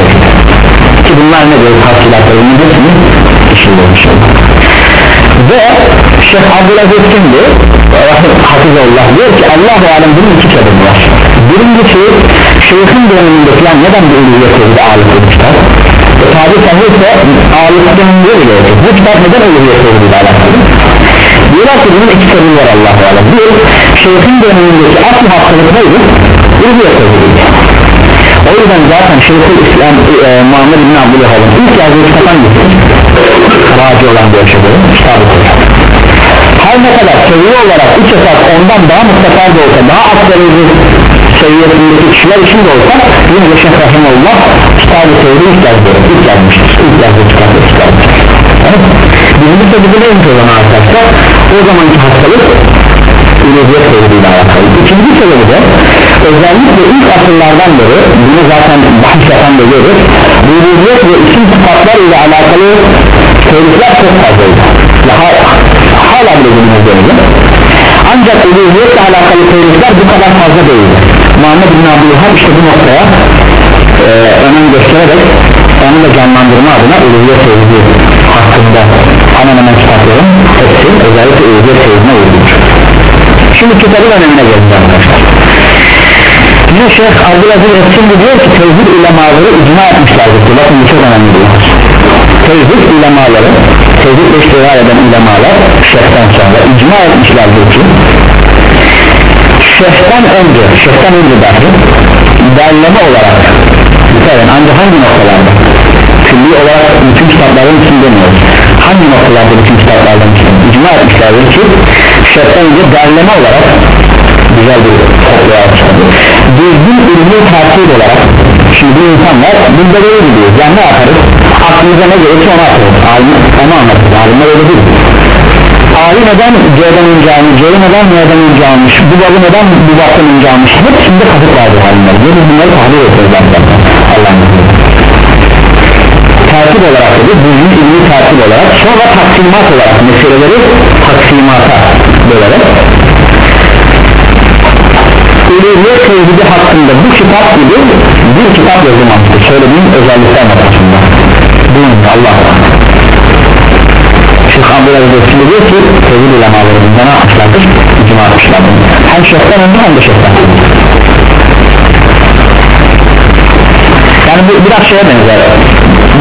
ki bunlar ne diyor? Tahsilatlarının hepsini işliyormuş ve Şeyh Abdülaziz kimdi? Hafizullah diyor ki Allah-u Alem bunun iki sebebi var. Birincisi şeyhin dönemindeki yani neden bir uluhiyet tezgiri ağırlık etmişler e, tabi sahilse ağırlık döneminde bile olacak bu kitap neden uluhiyet tezgiri ile alakalı diyorlar ki bunun iki sebebi var Allah-u Alem. Bir şeyhin dönemindeki asıl hastalık neydi? uluhiyet tezgiri o yüzden zaten Şeyhül İslam e, Muhammed bin Abdülhamid'in ilk yazdığı kitap hangisi? Raci olan bir böyle kitabı koyar her ne kadar seviye olarak üç esas ondan daha mutlaka da olsa daha az derece seviyesindeki kişiler için de olsa yine de Şeyh Rahimullah kitabı sevdi ilk yazdığı ilk yazmıştır ilk yazdığı kitabı ilk yazmıştır. Birinci sebebi neymiş o zaman arkadaşlar? O zamanki hastalık ilahiyet sevdiğiyle alakalı. İkinci sebebi de özellikle ilk asırlardan beri bunu zaten bahis yapan da görür ilahiyet ve isim sıfatlar ile alakalı teorikler çok fazlaydı. Hala bile günümüzde ancak uluhiyetle alakalı teorikler bu kadar fazla değildi Muhammed bin Abdülhab işte bu noktaya e, önem göstererek onu da canlandırma adına uluhiyet teorisi hakkında hemen hemen kitapların hepsi özellikle uluhiyet teorisine uygulanır şimdi kitabın önemine geleceğiz arkadaşlar. Yine Şeyh Abdülaziz Etkinli diyor ki tevhid ulemaları icma etmişlerdir bakın bu çok önemli diyor tevhid ulemaları tevhidle iştigal eden ulemalar şeyhten sonra icma etmişlerdir ki şeyhten önce şeyhten önce dahi derleme olarak yani ancak hangi noktalarda? Külli olarak bütün kitapların için demiyoruz hangi noktalarda bütün kitaplardan için? İcma etmişlerdir ki şeyhten önce derleme olarak güzel bir toplayamışlar düzgün ürünü takip olarak şimdi bu insanlar de böyle gidiyoruz yani ne yaparız? Aklımıza ne gerekirse onu yaparız. Onu anlatırız alimler öyle değil Ali neden C'den önce almış, C'yi neden N'den önce almış, bu babı neden bu babdan önce almış hepsinde kasıt vardır halimler. Biz bunları tahlil ediyoruz zaten. Allah'ın izniyle. Olarak dedi, düzgün ilmi tertip olarak. Sonra taksimat olarak meseleleri taksimata bölerek. Uluhiyet tevhidi hakkında bu kitap gibi bir kitap yazılmamıştır. Söylediğim özellikler noktasında buyurun Allah Şeyh Abdülaziz Öztürk diyor ki tevhid ulemaları bunda ne yapmışlardır? İcma etmişlerdir hem şeyhten önce hem de şeyhten yani bu biraz şeye benzer.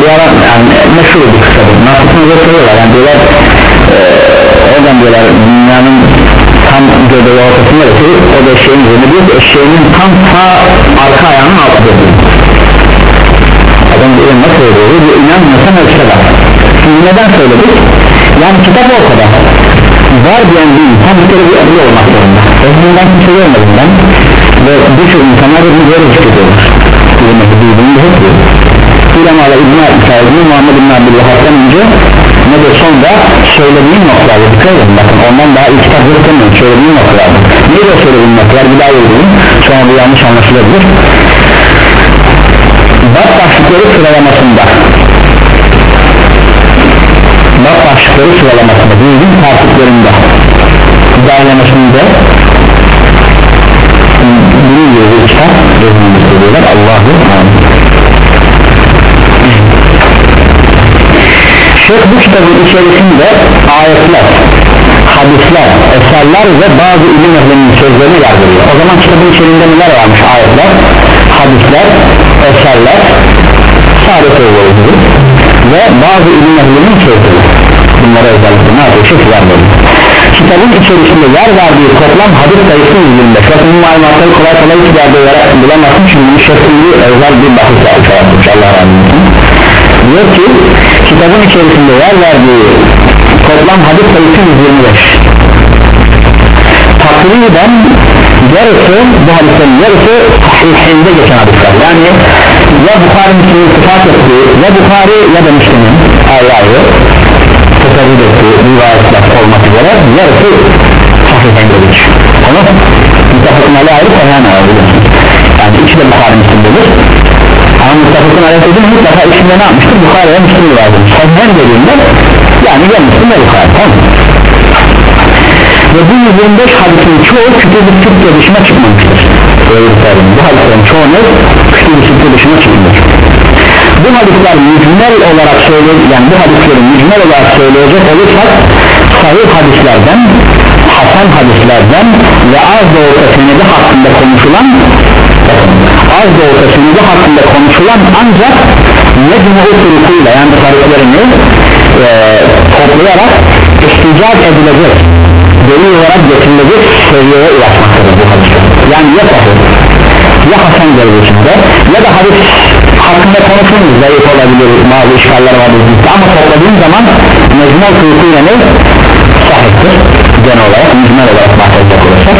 Bir ara yani meşhur bir kısadır nasıl gösteriyorlar? Yani diyorlar e, oradan diyorlar dünyanın tam göbeği ortasında da o da eşeğin üzerinde diyor ki eşeğinin tam sağ arka ayağının altında diyor adam diyor nasıl oluyor? Diyor inanmıyorsan ölçüde bak. Şimdi neden söyledik yani kitap ortada var diyen bir insan bir kere bir ehli olmak zorunda. Ehlinden kimse görmedim. Ben ve birçok insanlar bunu böyle hissediyorlar. Bilmesi duyduğunu hep diyor ulemalar İbn-i Sa'id'in Muhammed İbn Abdülvahap'tan önce ne de sonra söylediğim noktalarda dikkat edin. Bakın ondan daha iyi kitap yok söylediğim noktalarda niye de söylediğim noktalar? Bir daha yazayım. Sonra bu yanlış anlaşılabilir. Bak başlıkları sıralamasında başlıkları sıralamasında bilgin tartışlarında derlemesinde bunun yazığı kitap yazılmış diyorlar Allah'u amin kitabın içerisinde ayetler hadisler, eserler ve bazı ilim ehlinin sözlerini yer o zaman kitabın içerisinde neler varmış? Ayetler hadisler, eserler sade sözleri gibi ve bazı ilim ehlinin sözleri bunlara özellikle ne yapıyor? Şekiller veriyor kitabın içerisinde yer verdiği toplam hadis sayısı 125 bakın bu malumatları kolay kolay hiçbir yerde bulamazsın çünkü bu şekilli özel bir bahis yapmış Allah razı diyor ki kitabın içerisinde yer verdiği toplam hadis sayısı 125 takriben yarısı bu hadislerin yarısı sahihinde geçen hadisler. Yani ya Bukhari Müslüm'ün ittifak ettiği ya Bukhari ya da Müslüm'ün ayrı ayrı teferrüt ettiği rivayetler olmak üzere. Yarısı sahihinde geçiyor ama müttefakın ali ayrı sayhan ayrı yani ikisi de Bukhari Müslüm'dedir ama müttefakın ali dediğim mutlaka içinde ne yapmıştır? Bukhari'ye Müslüm edilmiş sayhan dediğinde yani ya Müslüm ya Bukhari tamam ve bu 125 hadisin çoğu kütüb-i sıdkı dışına çıkmamıştır. Bu hadislerin çoğu ne? kütüb-i sıdkı dışına çıkmış bu hadisler mücmel olarak söyleyecek yani bu hadisleri mücmel olarak söyleyecek olursak sahih hadislerden hasan hadislerden ve az da olsa senedi hakkında konuşulan az da olsa senedi hakkında konuşulan ancak necmu turukuyla yani tariflerini e, toplayarak isticat edilecek delil olarak getirilecek seviyeye ulaşmaktadır bu hadisler yani ya sahih ya hasan derecesinde ya da hadis hakkında konuşulmuş zayıf olabilir bazı işgaller var ama topladığın zaman mecmul kıyısıyla ne? sahiptir. Genel olarak mücmel olarak bahsedecek olursak.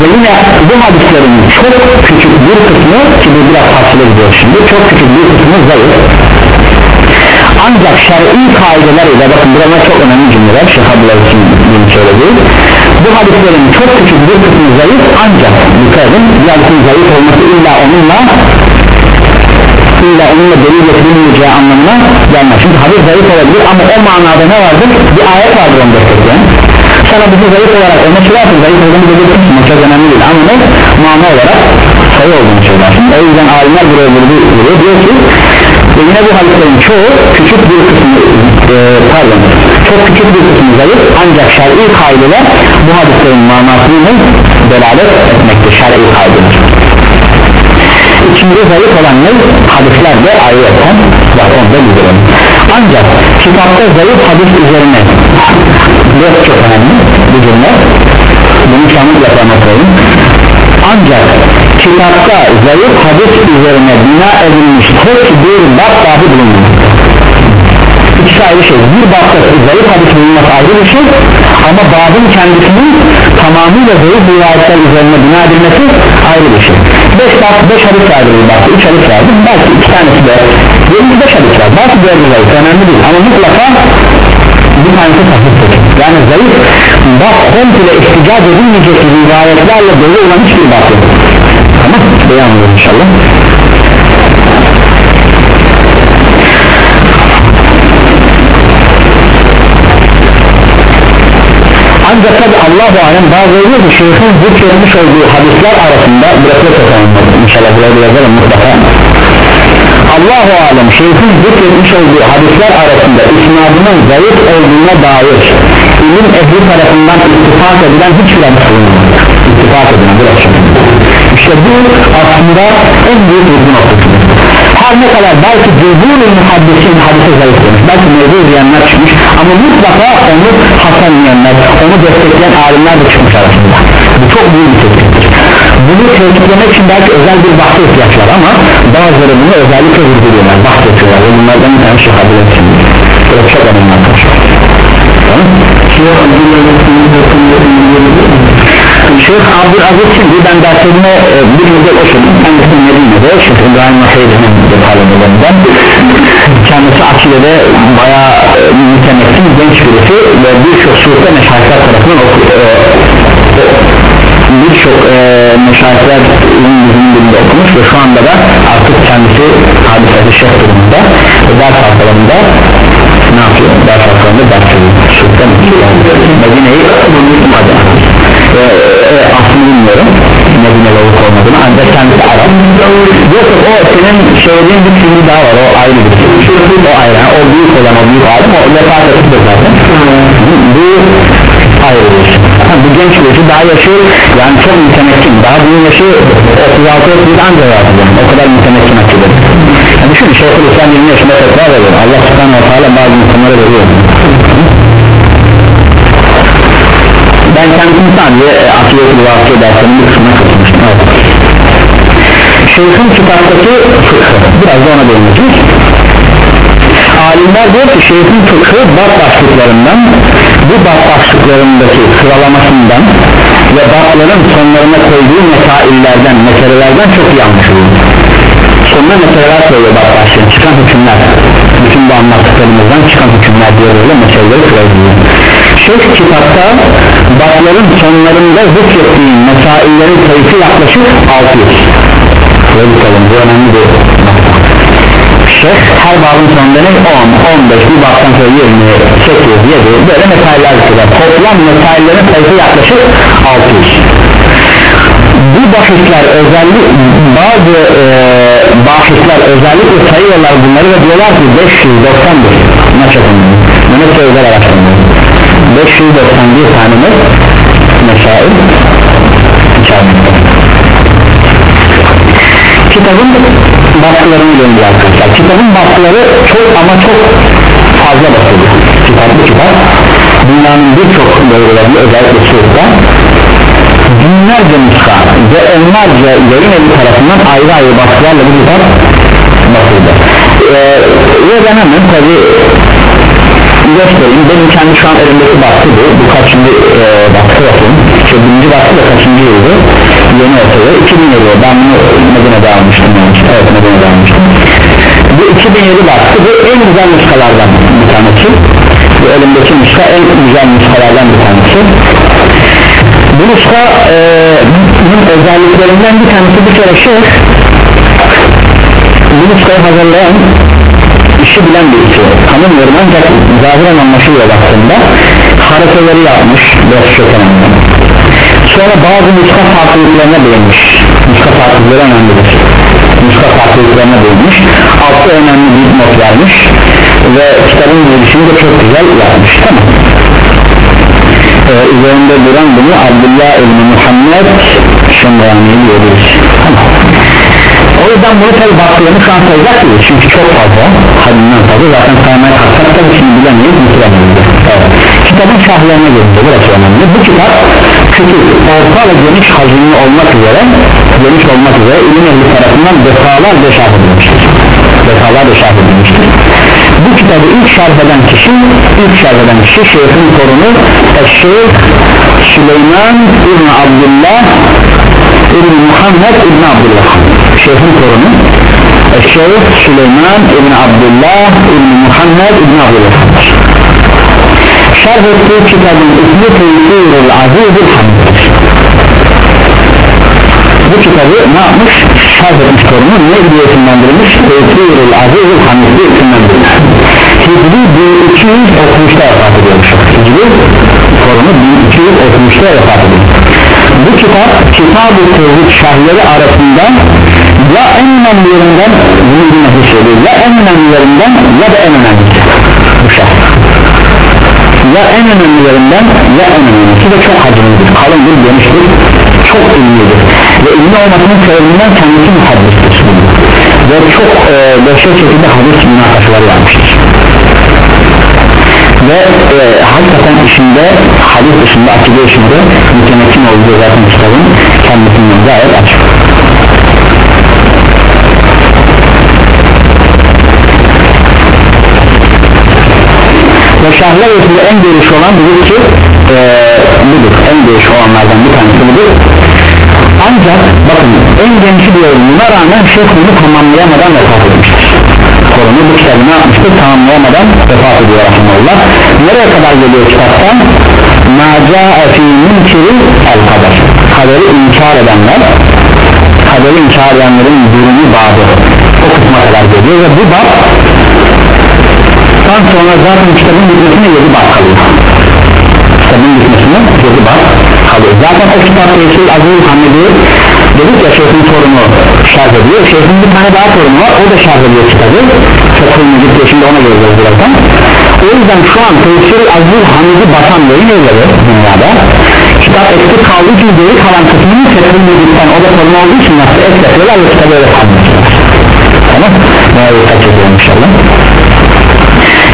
Ve yine bu hadislerin çok küçük bir kısmı ki bu biraz farklı gidiyor şimdi çok küçük bir kısmı zayıf. Ancak şer'i kaideler ile bakın buralar çok önemli cümleler Şeyh Abdullah için söylediği bu hadislerin çok küçük bir kısmı zayıf ancak dikkat edin bir hadisin zayıf olması illa onunla illa onunla delil getirilmeyeceği anlamına gelmez. Çünkü hadis zayıf olabilir ama o manada ne vardır? Bir ayet vardır onu destekleyen sana bizi zayıf olarak öne çıkarsın zayıf olduğunu belirtirsin o çok önemli değil. Ama ne? Mana olarak sayı olduğunu söylersin o yüzden alimler buraya vuruyor diyor ki ve yine bu hadislerin çoğu küçük bir kısmı e, pardon çok küçük bir kısmı zayıf ancak şer'i kaideler bu hadislerin manasını delalet etmekte şer'i kaideler içinde zayıf olan ne? hadisler de ayrıca var onu da bildirelim. Ancak kitapta zayıf hadis üzerine dört çok önemli bu cümle. Bunu sanıkla anlatayım ancak kitapta zayıf hadis üzerine bina edilmiş tek bir bab dahi bulunmamaktadır ikisi ayrı şey. Bir babda zayıf hadis bulunması ayrı bir şey ama babın kendisinin tamamıyla zayıf rivayetler üzerine bina edilmesi ayrı bir şey. 5 bab 5 hadis vardır bir babda 3 hadis vardır. Belki 2 tanesi de 25 hadis var. Belki 4 zayıf önemli değil. Ama mutlaka bir tanesi sahiptir yani zayıf bak komple isticat edilmeyecek rivayetlerle dolu olan hiçbir bak yok. Tamam beyan olur inşallah ancak tabi Allah-u Alem bazı oluyor ki şeyhin zikretmiş olduğu hadisler arasında bırakıyor inşallah buraya yazalım mutlaka. Allah-u Alem şeyhin zikretmiş olduğu hadisler arasında isnadının zayıf olduğuna dair ilim ehli tarafından ittifak edilen hiçbir hadis bulunmamaktadır ittifak edilen bir açık işte bu aslında en büyük uzun noktasıdır her ne kadar belki cüzûl-i muhaddisin hadise zayıf demiş belki mevzu diyenler çıkmış ama mutlaka onu hasan diyenler onu destekleyen alimler de çıkmış arasında bu çok büyük bir tespittir bunu tespitlemek için belki özel bir bahse ihtiyaç var ama bazıları bunu özellikle vurguluyorlar bahsediyorlar ve bunlardan bir tane şehadil etsin bu çok önemli arkadaşlar tamam Şeyh Abdülaziz şimdi ben derslerine e, bir müddet okudum kendisi Medine'de Şeyh İbrahim bir talebelerinden kendisi akilede baya e, mütemekkin genç birisi ve birçok surette meşahitler tarafından okuyor e, birçok e, meşahitler yüzünün okumuş ve şu anda da artık kendisi hadisesi şeyh durumunda. Ve ders halkalarında ne yapıyor? ders halkalarında ders veriyor. Sultan Medine'yi e, e, aslını bilmiyorum. Medine'li olup olmadığını. Ancak kendisi Arap. Yok o senin söylediğin bir filmi daha var. O ayrı bir film o ayrı. O büyük olan o büyük alim o vefat etti zaten. Bu ayrı bir şey. Bu genç birisi daha yaşı yani çok mütemekkin daha bunun yaşı 36 yaşında ancak yapacağım o kadar mütemekkin açıdır yani düşün Şeyhül İslam 20 yaşında tekrar ediyor. Allah subhanahu wa ta'ala bazı insanlara veriyor ben kendim sadece e, akıllı vakı derslerinin bir kısmına katılmıştım. Evet. Şeyh'in kitaptaki biraz da ona değineceğiz. Alimler diyor ki şeyhin fıkhı bab başlıklarından bu bab başlıklarındaki sıralamasından ve babların sonlarına koyduğu mesaillerden meselelerden çok iyi anlaşılıyor. Sonuna meseleler söylüyor bab başlığın çıkan hükümler. Bütün bu anlattıklarımızdan çıkan hükümler diyor böyle meseleleri söylüyor Şeyh kitapta babların sonlarında zikrettiği mesaillerin sayısı yaklaşık 600 Böyle bakalım bu önemli bir Şeyh her babın sonunda ne 10, 15 bir babdan sonra 20, 8, 7 böyle mesailer zikreder Toplam mesaillerin sayısı yaklaşık 600 bu bahisler özellik bazı e, bahisler özellikle sayıyorlar bunları ve diyorlar ki 591 maç yapımı Mehmet Sözler araştırma 591 tane mesail içermekte kitabın baskılarını gönderiyor arkadaşlar. Kitabın baskıları çok ama çok fazla basıldı kitap bu kitap. Dünyanın birçok bölgelerinde özellikle Suud'da binlerce nuska ve onlarca yayın evi tarafından ayrı ayrı baskılarla bu kitap basıldı. Ee, ve ben hemen tabi göstereyim benim kendi şu an elimdeki baskı bu. Bu kaçıncı e, baskı bakayım işte birinci baskı da kaçıncı yıldı? Yeni ortaya 2007 ben bunu Medine'de almıştım yani. evet Medine'de almıştım bu 2007 baskı bu en güzel nuskalardan bir tanesi. Bu elimdeki nuska en güzel nuskalardan bir tanesi. Bu nuska e, bunun özelliklerinden bir tanesi bir kere şey. Bu nuskayı hazırlayan işi bilen birisi tanımıyorum ancak zahiren anlaşılıyor baktığında haritaları yapmış çok önemli sonra bazı nuska farklılıklarına değinmiş. Nuska farklılıkları önemlidir. Nuska farklılıklarına değinmiş. Altta önemli bir not vermiş. Ve kitabın girişini de çok güzel yapmış tamam. Ee, üzerinde duran bunu Abdullah İbni Muhammed Şemrani diyoruz tamam. O yüzden bunu tabi baktığını şu an çünkü çok fazla haddinden fazla zaten saymaya kalksak tabi şimdi bilemeyiz bitiremeyiz kitabın şahlarına gelince burası önemli. Bu kitap küçük orta ve geniş hacimli olmak üzere geniş olmak üzere ilim ehli tarafından defalarca şerh edilmiştir. Defalarca şerh edilmiştir. Bu kitabı ilk şerh eden kişi ilk şerh eden kişi şeyhin torunu Şeyh Süleyman İbn Abdullah İbn Muhammed İbn Abdullah. Şeyhin torunu Şeyh Süleyman İbn Abdullah İbn Muhammed İbn Abdullah. Şerh ettiği kitabın ismi Teysirul Azizul Hamd. Bu kitabı ne yapmış? şerh etmiş torunu ne diye isimlendirilmiş? Teysirul Azizul Hamd diye isimlendirilmiş Hicri 1200 okumuşta vefat ediyormuş. Hicri 1200 okumuşta vefat ediyor bu kitap kitab-ı tevhid şahları arasında ya en önemlilerinden bunu bilmesi söylüyor ya en önemlilerinden ya da en önemlisi. Bu şah ya en önemlilerinden ya en önemlisi. De çok hacimlidir kalındır geniştir. Çok ilmidir ve ilmi olmasının sebebinden kendisi muhaddistir. Ve çok e, dehşet şekilde hadis münakaşaları yapmıştır. Ve e, hakikaten işinde hadis dışında akide işinde mütemekkin olduğu zaten kitabın kendisinden gayet açık ve şahlar en geniş olan budur ki e, budur. En geniş olanlardan bir tanesi budur. Ancak bakın en gençi diyorum buna rağmen şeyh bunu tamamlayamadan vefat etmiştir. Korunu bu kitabı ne yapmıştır tamamlayamadan vefat ediyor rahmanullah nereye kadar geliyor kitaptan? Naca'a fi münkiri el kader kaderi inkar edenler kaderi inkar edenlerin durumu babı o kısma kadar geliyor ve bu bab Ondan sonra zaten kitabın bitmesine 7 bab kalıyor. Kitabın bitmesine 7 bab kalıyor. Zaten o kitap Resul Aziz Hamid'i dedik ya şeyhin sorunu şarj ediyor. Şeyhin bir tane daha sorunu var o da şarj ediyor kitabı. Fethül Mecid diye şimdi ona geleceğiz birazdan. O yüzden şu an Tefsir Aziz Hamid'i batan yayın evleri dünyada? Kitap eksik kaldığı için geri kalan kısmını Fethül Mecid'den o da sorun olduğu için nasıl ek yapıyorlar ve kitabı öyle kalmışlar tamam buna dikkat ediyorum inşallah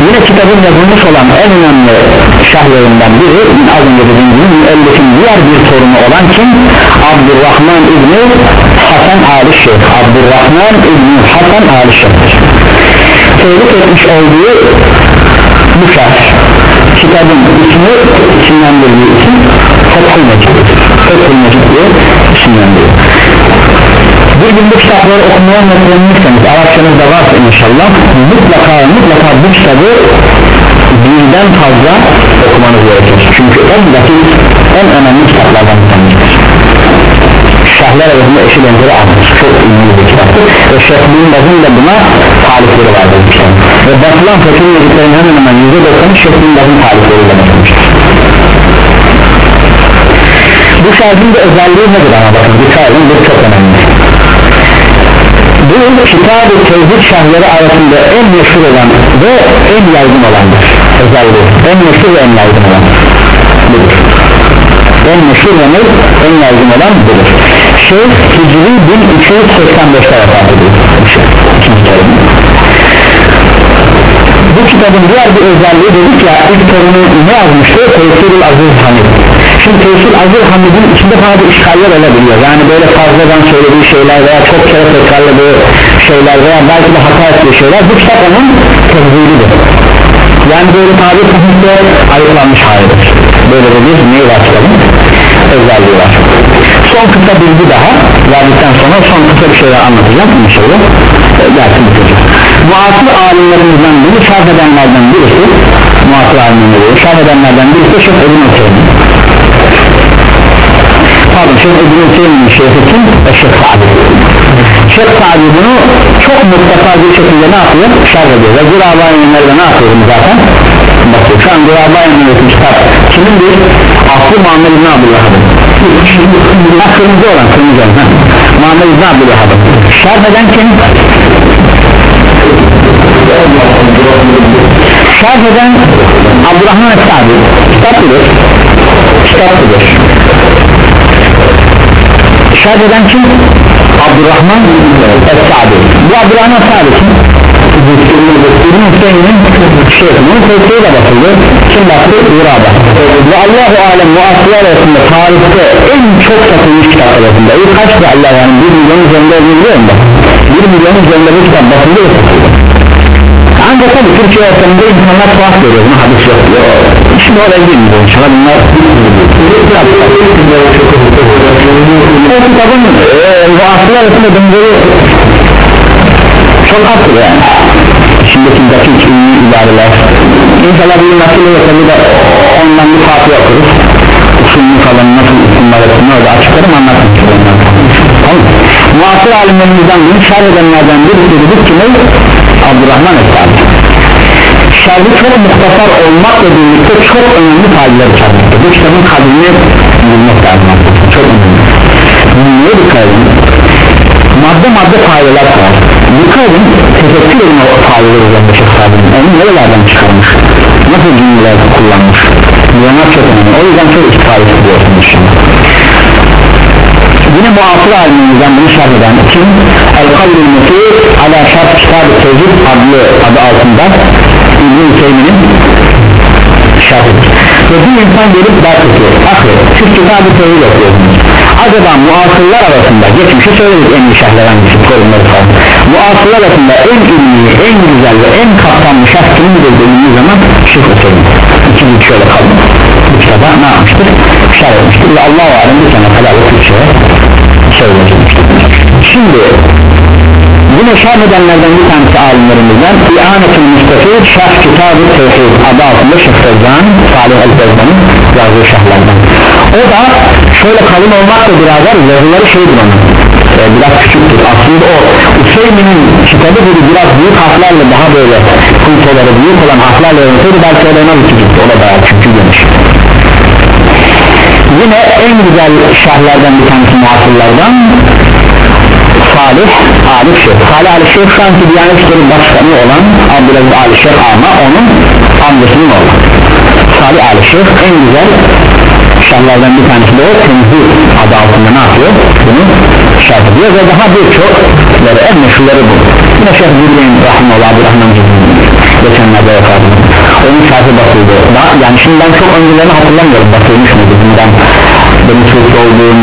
Yine kitabın yazılmış olan en önemli şerhlerinden biri az önce dediğim gibi müellifin diğer bir torunu olan kim? Abdurrahman İbni Hasan Ali Şeyh. Abdurrahman İbni Hasan Ali Şeyh. Tevlik etmiş olduğu bu şerh kitabın ismi isimlendirdiği isim Fethül Mecid. Fethül Mecid diye isimlendiriyor bir gün bu kitapları okumaya niyetlenmişseniz Arapçanız da varsa inşallah mutlaka mutlaka bu kitabı birden fazla okumanız gerekir. Çünkü en basit en önemli kitaplardan bir tanesidir. Şahlar arasında eşi benzeri almış. Çok ünlü bir kitaptır. Ve Şehbin Bazın da buna tarifleri vardır şey ve batılan fetih yediklerin hemen hemen %90'ı Şehbin Bazın tarifleriyle bu şarjın da özelliği nedir ama bakın dikkat edin bu çok önemli bu kitab-ı tevhid şahları arasında en meşhur olan ve en yaygın olandır. Özelliği. En meşhur ve en yaygın olan. Budur. En meşhur ve en yaygın olan budur. Şey Hicri 1385'te vefat ediyor. Terim bu kitabın diğer bir özelliği dedik ya ilk torunu ne yazmıştı? Tevfirul Aziz Hamid Şimdi Tevfir Aziz Hamid'in içinde bazı işgaller olabiliyor. Yani böyle fazladan söylediği şeyler veya çok kere tekrarladığı şeyler veya belki de hata ettiği şeyler bu kitap onun tezgiridir. Yani böyle tabi tahminle ayrılanmış halidir. Böyle de bir neyi kitabın özelliği var. Son kısa bilgi daha verdikten sonra son kısa bir şeyler anlatacağım. İnşallah dersin bitecek muasır alimlerimizden biri şarh edenlerden birisi. Muasır alimleri şarh edenlerden birisi Şeyh Ebn Hüseyin pardon Şeyh Ebn Hüseyin'in şeyhi kim? Eşref Sa'di Şeyh Sa'di bunu çok mutlaka bir şekilde ne yapıyor? şarh ediyor ve yayınları ne yapıyorum zaten? bakıyor şu an Guraba yayınları kitap kimin bir? Aslı Muhammed İbn Abdülhamid ha kırmızı olan kırmızı olan ha. Muhammed İbn Abdülhamid şarh eden kim? şarh eden Abdurrahman Es-Sa'di kitap bilir kitap bilir şarh eden kim? Abdurrahman Es-Sa'di bu Abdurrahman Es-Sa'di kim? İbn Hüseyin'in şeyhi bunun tevkiyle basıldı kim baktı? Ziraba ve Allahu Alem muasıya arasında tarihte en çok satılmış kitap arasında ilk kaç da Allah yani 1 milyon üzerinde biliyor musun? 1 milyon üzerinde bu kitap basıldı ve satıldı ancak tabi Türkiye ortamında insanlar tuhaf görüyor bunu hadis yok diyor şimdi oraya girmiyor inşallah bunlar o kitabın muasıya arasında döndüğü çok azdır yani içindeki dakik ünlü ibareler İnşallah bir nasıl olsa da ondan bir fatih okuruz usulünü falan nasıl isimler ettiğini orada açıklarım anlatmak istiyorum tamam muasır alimlerimizden bunu şerh edenlerden birisi dedik ki ne? Abdurrahman Esra'da şerhi çok muhtasar olmakla birlikte çok önemli faydalar içermekte bu kitabın kadrini bilmek lazım çok önemli. Niye dikkat edin madde madde faydalar var. Dikkat edin tefekkür edin o faydaları üzerinde çok faydalı onu nerelerden çıkarmış? Nasıl cümleler kullanmış? Bunlar çok önemli. O yüzden çok istifade ediyorsunuz şimdi yine muasır alimimizden bunu şerh eden kim? El-Kavlül Mutlu ala şart kitab-ı tevhid adlı adı altında İbn-i Hüseyin'in şerhidir. Ve bir insan gelip der ki aklı siz kitab-ı tevhid okuyorsunuz acaba muasırlar arasında geçmişi söyledik en iyi şerhler hangisi? Sorunları falan. Muasırlar arasında en ünlü en güzel ve en kapsamlı şerh kimindir dediğimiz zaman Şeyh Hüseyin. İkinci şöyle kaldı. Bu kitaba ne yapmıştır? Şerh etmiştir ve Allah-u Alem bir sene kadar da Türkçe'ye söylemiştir şimdi yine şerh edenlerden bir tanesi alimlerimizden İanetul Mustafid Şerh Kitab-ı Tevhid adı altında Şeyh Fevzan Salih El-Fevzan'ın yazdığı şerhlerden o da şöyle kalın olmakla birader yazıları şeydir onun. Ee, biraz küçüktür. Aslında o Hüseyin'in kitabı gibi biraz büyük harflerle daha böyle kultoları büyük olan harflerle yazılsaydı belki o da ona küçük geniş yine en güzel şerhlerden bir tanesi muhasırlardan Salih Ali Şeyh. Salih Ali Şeyh şu anki Diyanet İşleri Başkanı olan Abdülaziz Ali Şeyh ama onun amcasının oğlu. Salih Ali Şeyh en güzel şartlardan bir tanesi de o. Temizlik adı altında ne yapıyor? Bunu şart ediyor ve daha birçok en meşhurları bu. Yine Şeyh Zülbeyn Rahimullah Abdurrahman Cüzgün geçenlerde yapardı onun şartı basıldı. Yani şimdi ben çok öncelerini hatırlamıyorum. Basılmış mıydı? Bundan benim çocuk olduğum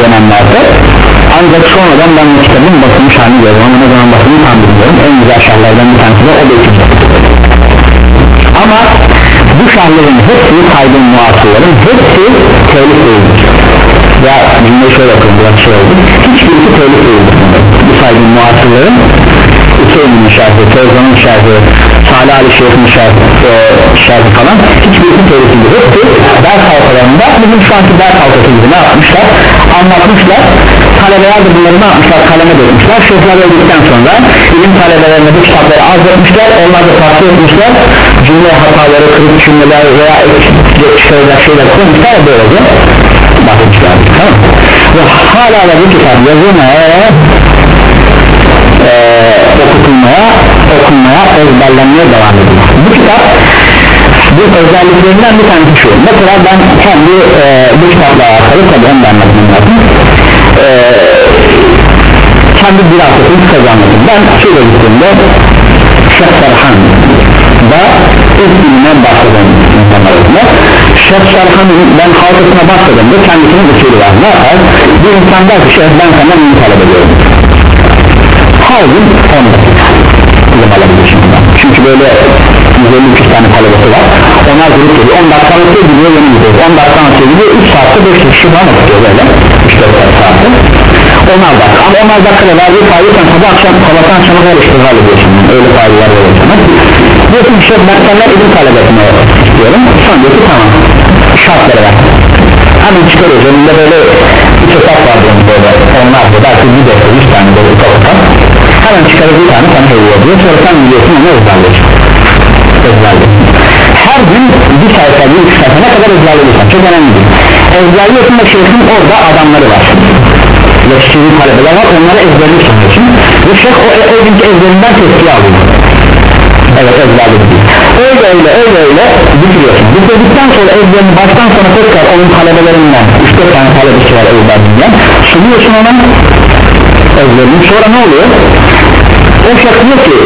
dönemlerde. Ancak sonradan ben bu kitabın basılmış halini gördüm. Ama ne zaman basılmış tam bilmiyorum. En güzel şartlardan bir tanesi de o da ama bu şartların hepsi saydığım muasırların hepsi telif değildir ya cümleyi şöyle yapıyorum biraz şey oldu. Hiçbirisi telif değildir bu saydığım muasırların Hüseyin'in şerhi, Tevzan'ın şerhi, Salih Ali Şeyh'in şerhi, e, şerhi falan hiçbirisi tehlikeli hepsi ders halkalarında bizim şu anki ders halkası gibi ne yapmışlar? Anlatmışlar. Talebeler de bunları ne yapmışlar? Kaleme dökmüşler. Şeyhler öldükten sonra ilim talebelerine bu kitapları arz etmişler onlar da takip etmişler. Cümle hataları, kırık cümleler veya çıkaracak şeyler koymuşlar. Böylece bakmışlar tamam ve hala da bu kitap yazılmaya e, okutulmaya okunmaya ezberlenmeye devam ediyor. Bu kitap bu özelliklerinden bir tanesi şu. Mesela ben kendi e, bu kitapla alakalı tabi onu da anlatmam lazım. E, kendi bir haftasını kısaca anlatayım ben şöyle gittiğimde Şeyh Serhan da ilk ilmine başladım insanlar arasında Şeyh ben halkasına başladığımda kendisinin usulü var. Ne yapar? Bir insan der ki Şeyh ben senden iyi talep ediyorum. Her gün 10 dakika ilim alabilir. Şimdi çünkü böyle 150 tane talebesi var. Onlar grup geliyor. 10 dakika anlatıyor gidiyor yeni gidiyor. 10 dakika anlatıyor gidiyor 3 saatte 5 kişi falan okuyor böyle. 3-4 saatte. 10 dakika ama 10 dakikada verdiği fayda sen sabah akşam sabahtan akşama kadar iştigal ediyorsun öyle faydalar veriyor sana diyorsun işte ben senden ilim talep etmeye istiyorum. Son diyor ki tamam şartları ver. Hemen çıkarıyoruz. Önünde böyle bir hesap var böyle. Onlarca belki bir defter 100 tane böyle ufak hemen çıkarıp bir tane sana hediye ediyor. Sonra sen biliyorsun onu ezberliyorsun ezberliyorsun her gün bir sayfa bir üç sayfa ne kadar ezberliyorsan çok önemli değil. Ezberliyorsun da şeyhin orada adamları var. Yetiştirdiği talebeler var onları ezberli sanıyorsun. Ve şeyh o, o günkü ezberinden tepki alıyor. Evet ezberledik öyle öyle öyle öyle bitiriyorsun. Bitirdikten sonra ezberini baştan sona tekrar onun talebelerinden 3-4 tane talebesi var ezberliğinden sunuyorsun ona ezberini sonra ne oluyor? O şef diyor ki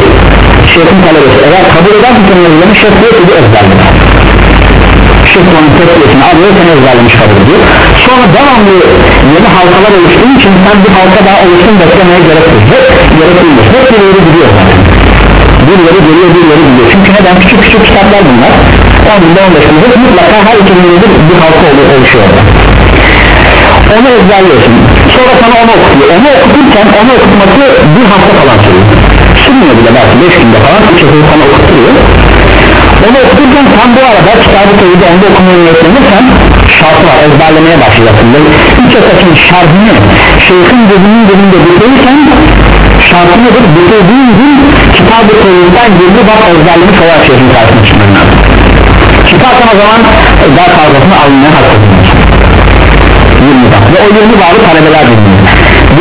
şefin talebesi eğer kabul eder ki senin ezberini şef diyor ki bu ezberlik şef onun tepkisini alıyor seni ezberlemiş kabul ediyor. Sonra devamlı yeni halkalar oluştuğu için sen bir halka daha oluşsun beklemeye gerek yok. Hep gerek değil hep birileri gidiyor zaten. Birileri geliyor birileri gidiyor. Çünkü neden? Küçük küçük kitaplar bunlar. 10 günde 15 günde mutlaka her iki bir halka oluşuyor orada onu ezberliyorsun. Sonra sana onu okuyor. Onu okuturken onu okutması bir hafta falan sürüyor. Sürmüyor bile belki. 5 günde falan bir şekilde sana okutuyor. Onu okuturken sen bu arada kitabı teyide onda okumaya niyetlenirsen şartı var ezberlemeye başlayacaksın. Üç esesin şartını şeyhin gözünün gözünde bitirirken şartı nedir? Bitirdiğin gün kitabı teyiden girdi bak ezberlemiş olarak şeyhin karşısına çıkman lazım. Çıkarsan o zaman ders fazlasını almaya hakkısın 20 bab ve o 20 babı talebeler dinliyor.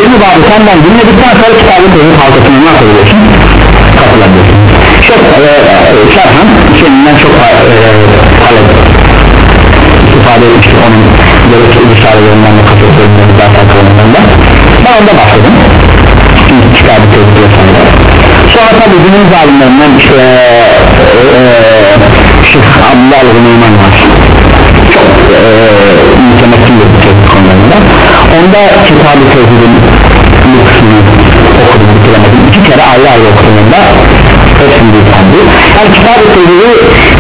20 babı senden dinledikten sonra kitabı teyit halkasına ne yapabiliyorsun katılabiliyorsun çok e, e, şarhan kendinden çok e, talep istifade etmiştir onun gerek risalelerinden de katılımlarından da katılımlarından da. Ben onda başladım ilk kitabı teyit vesaire sonra tabi günümüz alimlerinden işte e, e, Şeyh Abdullah Al-Gıneyman var. Çok e, mütemekkin bir konularında onda kitab-ı tevhidin kısmını okudum bitiremedim iki kere ayrı ayrı okudumunda hepsini yüklendi yani kitab-ı tevhidi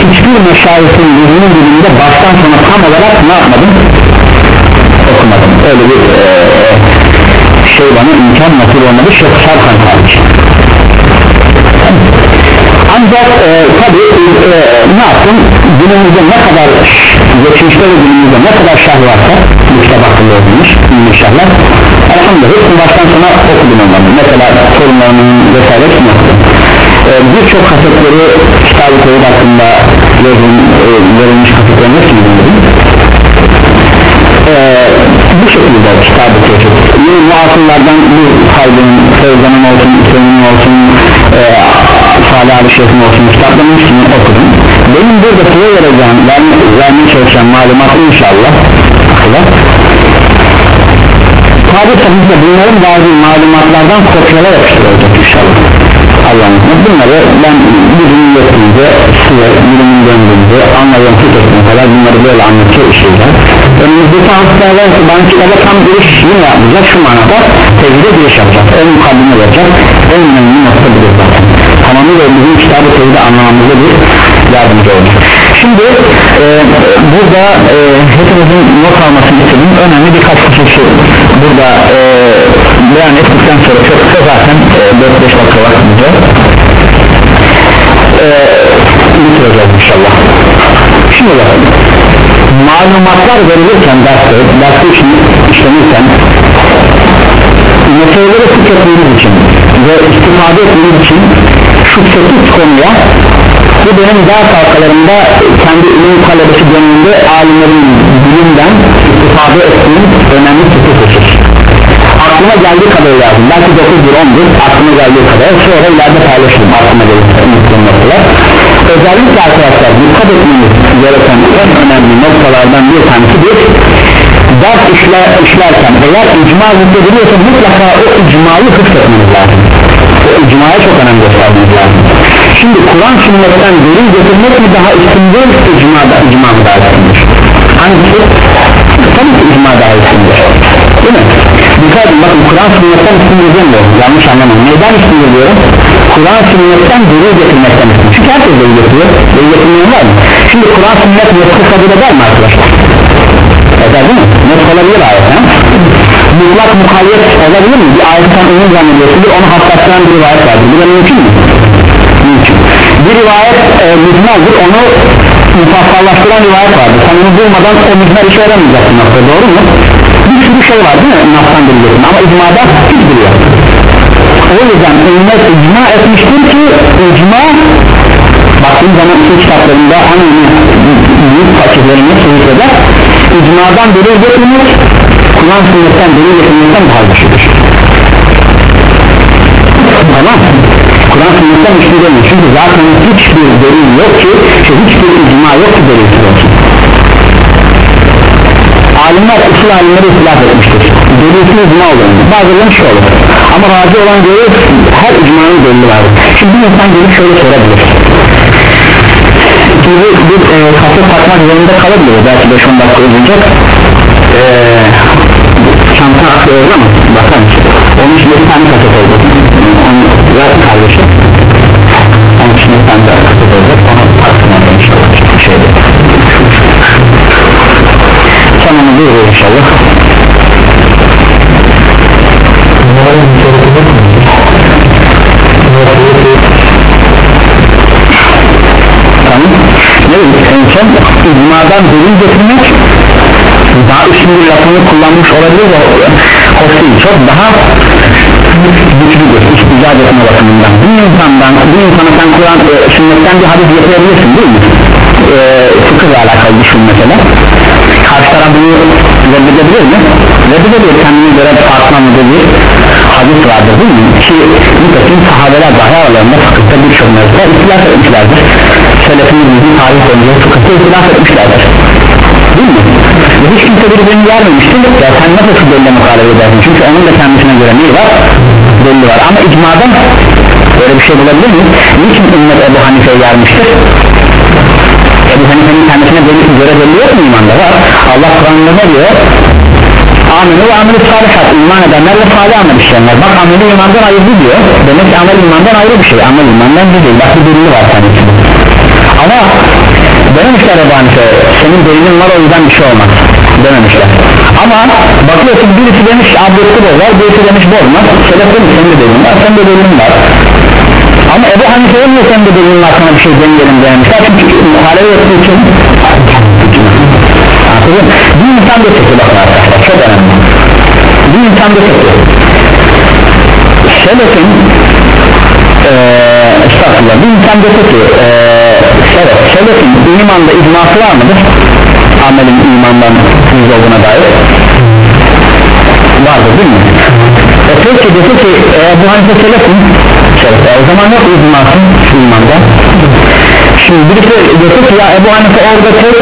hiçbir meşayihin yüzünün dilinde baştan sona tam olarak ne yapmadım? Okumadım. Öyle bir e, şey bana imkan nasıl olmadı. Şeyh Sarhan hariç ancak e, tabi e, ne yaptım günümüzde ne kadar geçmişte ve günümüzde ne kadar şah varsa bu kitap hakkında yazılmış ünlü şahlar elhamdülillah hepsini baştan sona okudum onları mesela sorunlarının vesaire hepsini okudum e, birçok kasetleri kitab-ı koyun hakkında yazın, e, verilmiş kasetlerin hepsini dinledim. E, bu şekilde kitab-ı koyun yeni muasırlardan bu Müslim olsun, Müslüman olsun e, Salih Ali Şeyh'in olsun kitapların hepsini okudum. Benim burada size vereceğim verme, vermeye çalışacağım malumat inşallah. Akıllar Tabi sahihde bunların bazı malumatlardan kopyalar yapıştırılacak inşallah. Allah'ın bunları ben birinin yettiğince size birinin döndüğünde anlayın tutuşuna kadar bunları böyle anlatıyor işleyeceğim önümüzdeki haftalar ben kitaba tam giriş yine yapmayacak şu manada tevhide giriş yapacak en mukaddime olacak en önemli nokta budur zaten tamamıyla bizim kitabı tevhide anlamamızda bir yardımcı olacak şimdi e, burada e, hepimizin not almasını istediğim önemli birkaç hususu burada e, beyan ettikten sonra çok kısa zaten e, 4-5 dakika vaktimiz var e, bitireceğiz inşallah. Şimdi bakalım malumatlar verilirken derste derste için işlenirken meseleleri fıkhetmeniz için ve istifade etmeniz için 8 konuya. Bu benim ders halkalarında kendi ilim talebesi döneminde alimlerin bilimden istifade ettiğim önemli tutuk husus. Aklıma geldiği kadar yazdım. Belki 9'dur 10'dur aklıma geldiği kadar. Sonra ileride paylaşırım. Aklıma gelirse unuttuğum noktalar. Özellikle arkadaşlar dikkat etmeniz gereken en önemli noktalardan bir tanesi bir ders işler, işlerken eğer icma zikrediliyorsa mutlaka o icmayı hıfzetmeniz lazım icmaya çok önem göstermeniz lazım şimdi Kur'an sünnetten delil getirmek mi daha üstündür icma, icma mı daha üstündür hangisi? Tabii ki icma daha değil mi? Dikkat edin bakın Kur'an sünnetten üstündür demiyorum yanlış anlamayın. Neden üstündür diyorum Kur'an sünnetten delil getirmekten üstündür çünkü herkes delil getiriyor. Delil getirmeyen var mı? Şimdi Kur'an sünnet yoksa kabul eder mi arkadaşlar? Eder değil mi? Net olabilir ayet he? Mutlak mukayyet olabilir mi bir ayet sen onu zannediyorsun onu hassaslan bir rivayet vardır bu da mümkün mü mümkün bir rivayet e, mücmeldir onu mufassallaştıran rivayet vardır sen onu bulmadan o mücmel işi öğrenmeyeceksin nokta doğru mu bir sürü şey var değil mi nastan biliyorsun ama icmada hiç biliyor o yüzden ümmet icma etmiştir ki icma baktığım zaman iki kitaplarında aynı büyük fakirlerini sahip eder icmadan delil getirmek Kur'an sünnetten delil getirmekten daha güçlüdür. Tamam. Kur'an sünnetten üstü değil çünkü zaten hiçbir delil yok ki şey, hiçbir icma yok ki delilsiz olsun alimler usul alimleri itilaf etmiştir. Delilsiz icma olur. Bazılarının şey olur. Ama razı olan görür her icmanın delili var şimdi bir insan gelip şöyle sorabilir. Şimdi bir e, kaset takmak zorunda kalabilir. Belki 5-10 dakika olacak çanta atlıyoruz ama bakar mısın onun için bir tane kaset olacak onu ver kardeşim. Onun için bir tane kaset olacak ona aklına inşallah şeyde sen onu buyur inşallah tamam ne son icmadan delil getirmek daha bir lafını kullanmış olabilir de hoş değil çok daha güçlüdür isticat etme bakımından bir insandan bir insana sen Kur'an e, sünnetten bir hadis getirebilirsin değil mi e, fıkıhla alakalı düşün mesela karşı taraf bunu reddedebilir mi? reddedebilir kendine göre farklı bir hadis vardır değil mi? ki nitekim sahabeler dahi aralarında fıkıhta birçok mevzuda ihtilaf etmişlerdir selefin bildiği tarih boyunca fıkıhta ihtilaf etmişlerdir değil mi? Hiç kimse birbirini vermemiştir ya sen nasıl şu delile mukalebe edersin çünkü onun da kendisine göre neyi var? delili var ama icmadan böyle bir şey bulabilir miyiz? niçin ümmet Ebu Hanife'yi vermiştir? Ebu Hanife'nin kendisine delil, göre delili yok mu imanda var? Allah Kur'an'da ne diyor? Ameli ve ameli salihat iman edenler ve salih amel işleyenler bak ameli imandan ayrı diyor demek ki amel imandan ayrı bir şey amel imandan bir değil bak bir delili var kendisinde ama dememişler Ebu senin delilin var o yüzden bir şey olmaz. Dememişler. Ama bakıyorsun birisi demiş abdesti bozar birisi demiş bozmaz sebep demiş senin de delilin var senin de delilin var. Ama Ebu Hanife'ye niye senin de delilin var sana bir şey demeyelim demişler çünkü muhalefet ettiği için anladın bir insan da çekiyor bakın arkadaşlar çok önemli. Bir insan da çekiyor selefin ee, estağfurullah bir insan da çekiyor ee, selef, selefin imanda icması var mıdır? amelin imandan yüz olduğuna dair. Vardır değil mi? E peki dese ki e, bu hanife selefin selef o zaman yok icması imanda. Şimdi birisi dese ki ya Ebu Hanife orada tek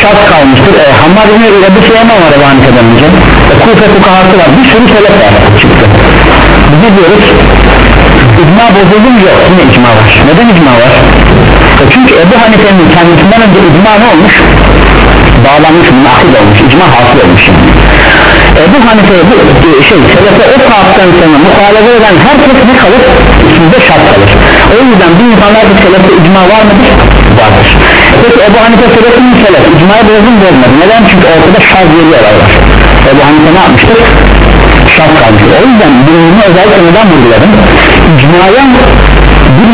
şart kalmıştır. E, Hammad İbni Ebu Süleyman var Ebu Hanife'den önce. E, Kufe fukahası var. Bir sürü selef var çıktı. Biz diyoruz? İcma yok yine icma var. Neden icma var e, çünkü Ebu Hanife'nin kendisinden önce icma ne olmuş bağlanmış münakil olmuş icma hasıl olmuş yani Ebu Hanife'ye bu e, şey selefe o saatten sonra muhalefet eden herkes ne kalır? Üstünde şart kalır o yüzden bir insanlar bir selefe icma var mıdır? vardır peki Ebu Hanife selefe mi selef? icmayı bozun bozmadı neden? çünkü ortada şart olay var Ebu Hanife ne yapmıştır? şart kalmıştır o yüzden bunu özellikle neden vurguladım? icmaya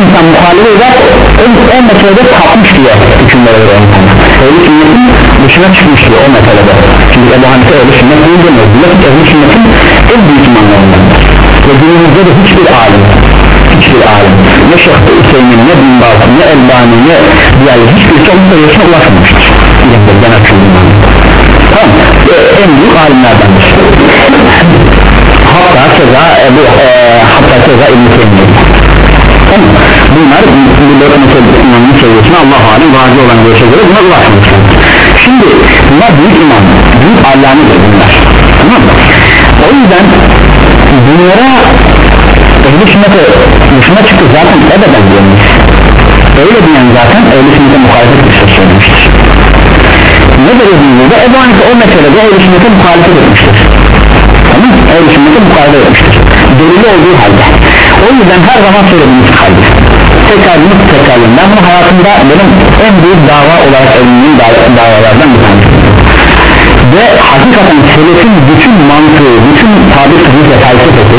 insan muhalefet eder o, o meselede sapmış diye hükümlere göre. Öyle sünnetin dışına çıkmış diye o meselede. Çünkü Ebu Hanife öyle sünnet değil demiyor. Bilakis öyle sünnetin en büyük imanlarındandır ve günümüzde de hiçbir alim hiçbir alim ne Şeyh Hüseyin ne Bin Baz ne Elbani ne diğer hiçbirisi onun seviyesine ulaşmamıştır. İlimde genel kültürden tamam. E, en büyük alimlerdendir hatta keza Ebu e, hatta keza İbn-i tamam bunlar bu dört meselenin seviyesine Allah alem vazi olan görüşe göre buna ulaşmışlar şimdi bunlar büyük imam büyük allamedir bunlar. Tamam mı? O yüzden bunlara ehli sünnete dışına çıktı zaten ebeden diyemiş öyle diyen zaten ehli sünnete muhalefet bir söz söylemiştir. Ne dediğinde de Ebu Hanife o meselede ehli sünnete muhalefet etmiştir. Tamam ehli sünnete muhalefet etmiştir. Delili olduğu halde o yüzden her zaman söylediğimiz halde tekrarını tekrarını ben bunu hayatımda benim en büyük dava olarak edindiğim davalardan bir tanesi. Ve hakikaten selefin bütün mantığı bütün tabi sahih ve felsefesi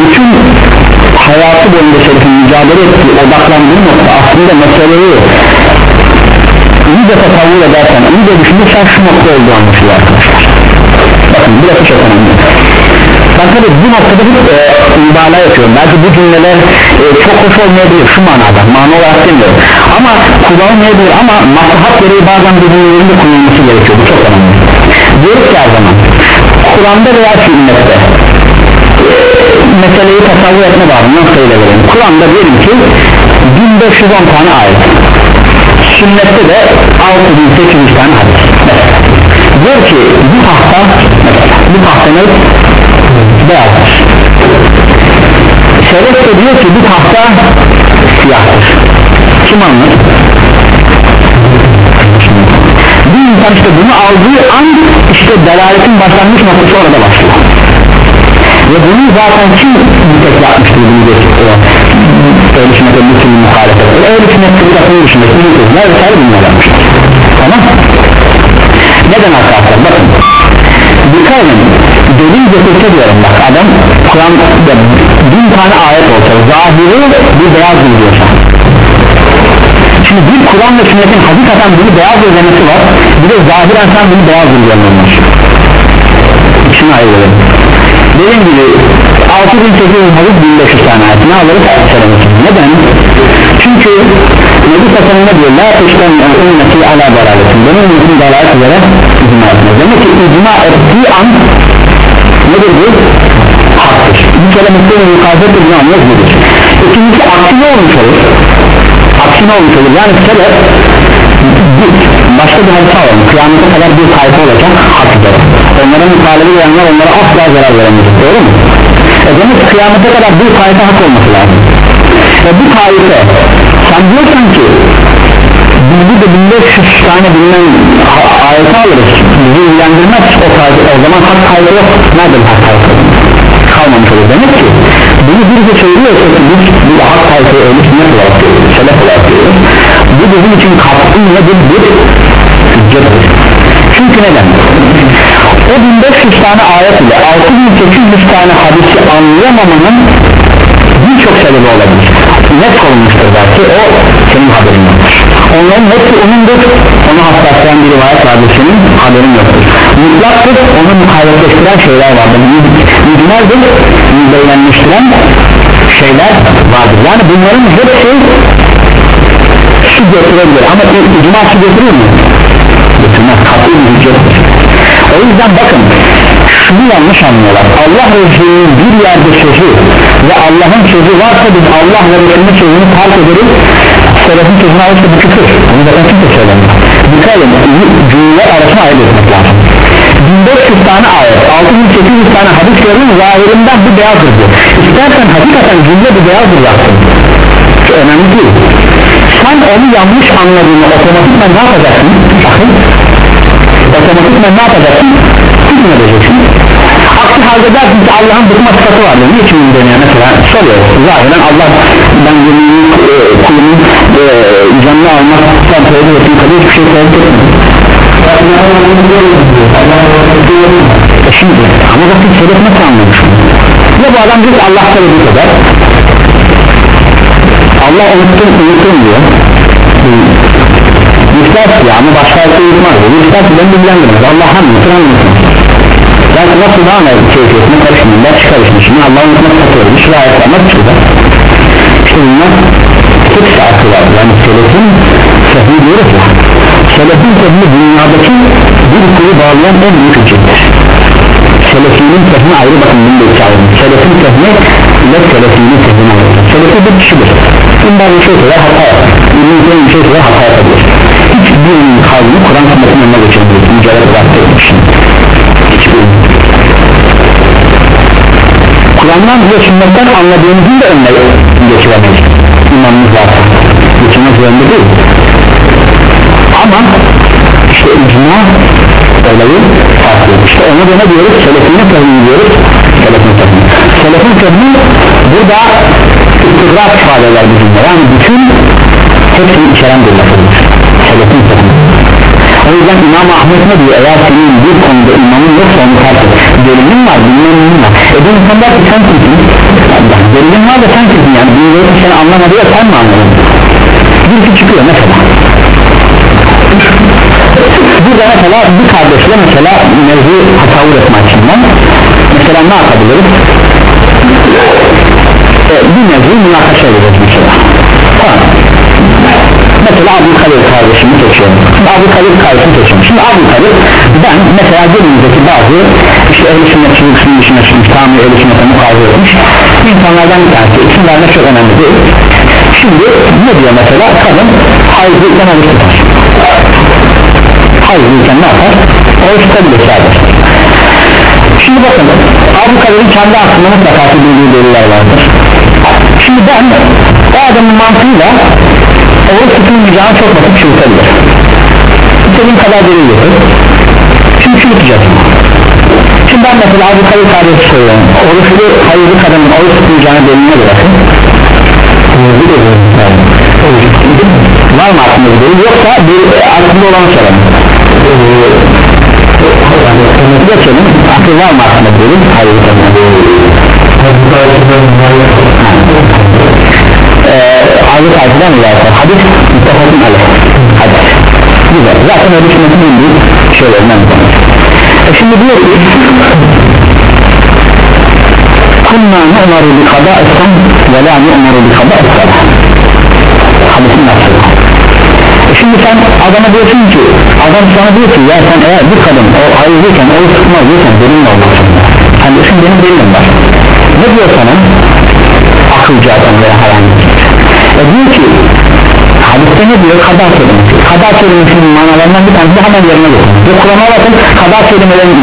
bütün hayatı boyunca selefin mücadele ettiği odaklandığı nokta aslında meseleyi iyice tasavvur edersen iyice düşünürsen şu nokta olduğu anlaşılıyor arkadaşlar. Bakın burası çok önemli ben tabi bu noktada bir e, mübalağa yapıyorum. Belki bu cümleler e, çok hoş olmayabilir şu manada. Mana olarak demiyorum. Ama kullanılmayabilir ama maslahat gereği bazen bir cümlelerin de kullanılması gerekiyor. Bu çok önemli. Diyoruz ki her zaman Kur'an'da veya sünnette meseleyi tasavvur etme var nasıl öyle verelim Kur'an'da diyelim ki 1510 tane ayet. Sünnette de 6800 tane hadis. Diyor ki bu tahta bu tahta ne? Beyazdır Selef de diyor ki bu tahta siyahtır. Kim anlar? bir insan işte bunu aldığı an işte delaletin başlangıç noktası orada başlıyor. Ve bunu zaten kim tek yapmıştır bunu gösteriyor öyle sünnete bütün muhalefet öyle sünnette bir takım düşünmesi mümkünler vesaire bunlar yapmıştır tamam. Neden arkadaşlar? Bakın dikkat edin delil diyorum bak adam Kur'an'da bin tane ayet olsa zahiri bir beyaz diyorsa şimdi bir Kur'an ve sünnetin hakikaten bunu beyaz izlemesi var bir de zahiren sen bunu beyaz izlememiş İkisini ayıralım dediğim gibi 6800 hadis 1500 tane ayet. Ne alırız? Neden? Çünkü Nebi Tasarım'da diyor la teşten ümmeti ala daraletin benim ümmetim dalalet üzere icma etmez demek ki icma ettiği an nedir bu? haktır bir kere mesleğin mukazet icma nedir? ikincisi aksi ne olmuş olur? aksi ne olmuş olur? yani sebep başka bir hadise alalım kıyamete kadar bir tayfa olacak hak üzere onlara muhalefet edenler onlara asla zarar veremeyecek doğru mu? e demek kıyamete kadar bir tayfa hak olması lazım ve bu tayfa sen diyorsan ki biz burada 1500 tane bilinen ayeti alırız. Bizi ilgilendirmez o, tayfa, o zaman hak tayfa yok. Nerede hak tayfa kalmamış olur. Demek ki bunu bir de söylüyorsa biz bir hak tayfayı öyle sünnet olarak görüyoruz selef olarak görüyoruz bu bizim için katlı nedir bir hüccettir çünkü neden? O 1500 tane ayet ile 6800 tane hadisi anlayamamanın birçok sebebi olabilir. Net olmuştur belki o senin haberin yoktur. Onların hepsi onundur onu hassasiyen bir rivayet vardır senin haberin yoktur. Mutlaktır onu mukayyetleştiren şeyler vardır. Mücmeldir müzeyyenleştiren şeyler vardır. Yani bunların hepsi su getirebilir ama icma su getirir mi? getirmez katı bir hüccettir. O yüzden bakın şunu yanlış anlıyorlar. Allah Resulü'nün bir yerde sözü ve Allah'ın sözü varsa biz Allah ve Resulü'nün sözünü terk ederiz. Selefin sözünü alırsa bu küfür. Bunu da kimse söylemiyor dikkat edin cümleler arasına ayırt etmek lazım. 1400 tane ayet 6800 tane hadis gördün zahirinden bu beyazdır diyor istersen hakikaten cümle bu beyazdır yapsın. Çok önemli değil. Sen onu yanlış anladığını otomatikman ne yapacaksın? bakın. Otomatikman ne yapacaksın? Hükmedeceksin aksi halde dersin ki Allah'ın bıkma sıfatı vardır. Niçin bunu deniyor mesela soruyor. Zahiren Allah ben yemeğini e, kulumun e, canını almak sen tövbe ettiğin kadar hiçbir şey tövbe etmedim e şimdi ama bakın sebep nasıl anlamış ya bu adam diyor ki Allah söylediği kadar Allah unuttun unuttun diyor. Müstahak ya ama başka bir şey unutmaz. Diyor Müstahak ben bilgilendirmez. Allah ham unutur ben nasıl daha ne keyfiyetine karışmayayım ben çıkarışım şimdi Allah unutmak katılır bir sürü ayet ama çıkacak işte bunlar tek saati var. Yani selefin sehri diyoruz ya. Selefin sehri dünyadaki bir kuru bağlayan en büyük hüccettir selefinin sehri ayrı bakın bunu da içerim selefin sehri ile selefinin sehri ayrı. Selefi bir kişidir. Bundan bir şey söyler hata yapar. Ürünün bir şey söyler hata yapabilir. Hiçbir kavmi Kur'an sünnetin önüne geçirmiyor. Mücadele bıraktı için Kur'an'dan ve anladığımızın da önüne geçiremeyiz. İmamımız varsa geçirmek zorunda değil. Ama işte icma olayı farklı. İşte ona da ne diyoruz selefini tehmin diyoruz selefin tehmin selefin tehmin burada istikrar ifade eder bir cümle yani bütün hepsini içeren bir lafıdır. Selefin tehmin o yüzden İmam Ahmet ne diyor? Eğer senin bir konuda imamın yoksa onu terk et delilin var bilmenin var. E bu insanlar ki sen kimsin delilin var da sen kimsin yani. Bilmiyorum seni anlamadı ya sen mi anladın? Birisi çıkıyor mesela. Burada mesela bir kardeşle mesela mevzu tasavvur etme açısından mesela ne yapabiliriz? E, bir mevzu münakaşa edeceğiz mesela mesela Abdülkadir kardeşimi seçiyorum. Abdülkadir kardeşimi seçiyorum. Şimdi Abdülkadir ben mesela günümüzdeki bazı işte ehl-i sünnetçilik sünni sünnetçilik tamir ehl-i sünnete mukavve etmiş insanlardan bir tanesi isim vermek çok önemli değil. Şimdi ne diyor mesela? Kadın hayızlıyken oruç tutar hayızlıyken ne yapar? Oruç tutabilir sadece şimdi bakın Abdülkadir'in kendi aklında mutlaka bildiği deliller vardır. Şimdi ben o adamın mantığıyla oruç tutulmayacağını çok basit çürütebilir. İstediğin kadar delil getir şimdi çürüteceğiz şimdi ben mesela Abu Kadir kardeşi soruyorum. Oruçlu hayırlı kadının oruç tutulmayacağını deliline bırakın var mı aklında bir delil yoksa bir aklında olanı soralım. Geçelim akıl var mı aklında bir delil hayırlı kadının ayrı tayfıdan ilerler hadis müttefakın aleyh hadis güzel. Zaten öyle sünnetin en büyük şeylerinden bir tanesi e şimdi diyor ki kunna nu'maru bi kada etsen ve la nu'maru bi kada etsen hadisin nasıl e şimdi sen adama diyorsun ki adam sana diyor ki ya sen eğer bir kadın o hayırlıyken o tutmaz diyorsan benimle olmasın sen diyorsun benim delilim var ne diyor sana? Akılcı adam veya herhangi e diyor ki hadiste ne diyor? Kadar kelimesi kadar kelimesinin manalarından bir tanesi hemen yerine geliyor. Ve Kur'an'a bakın kadar kelimelerin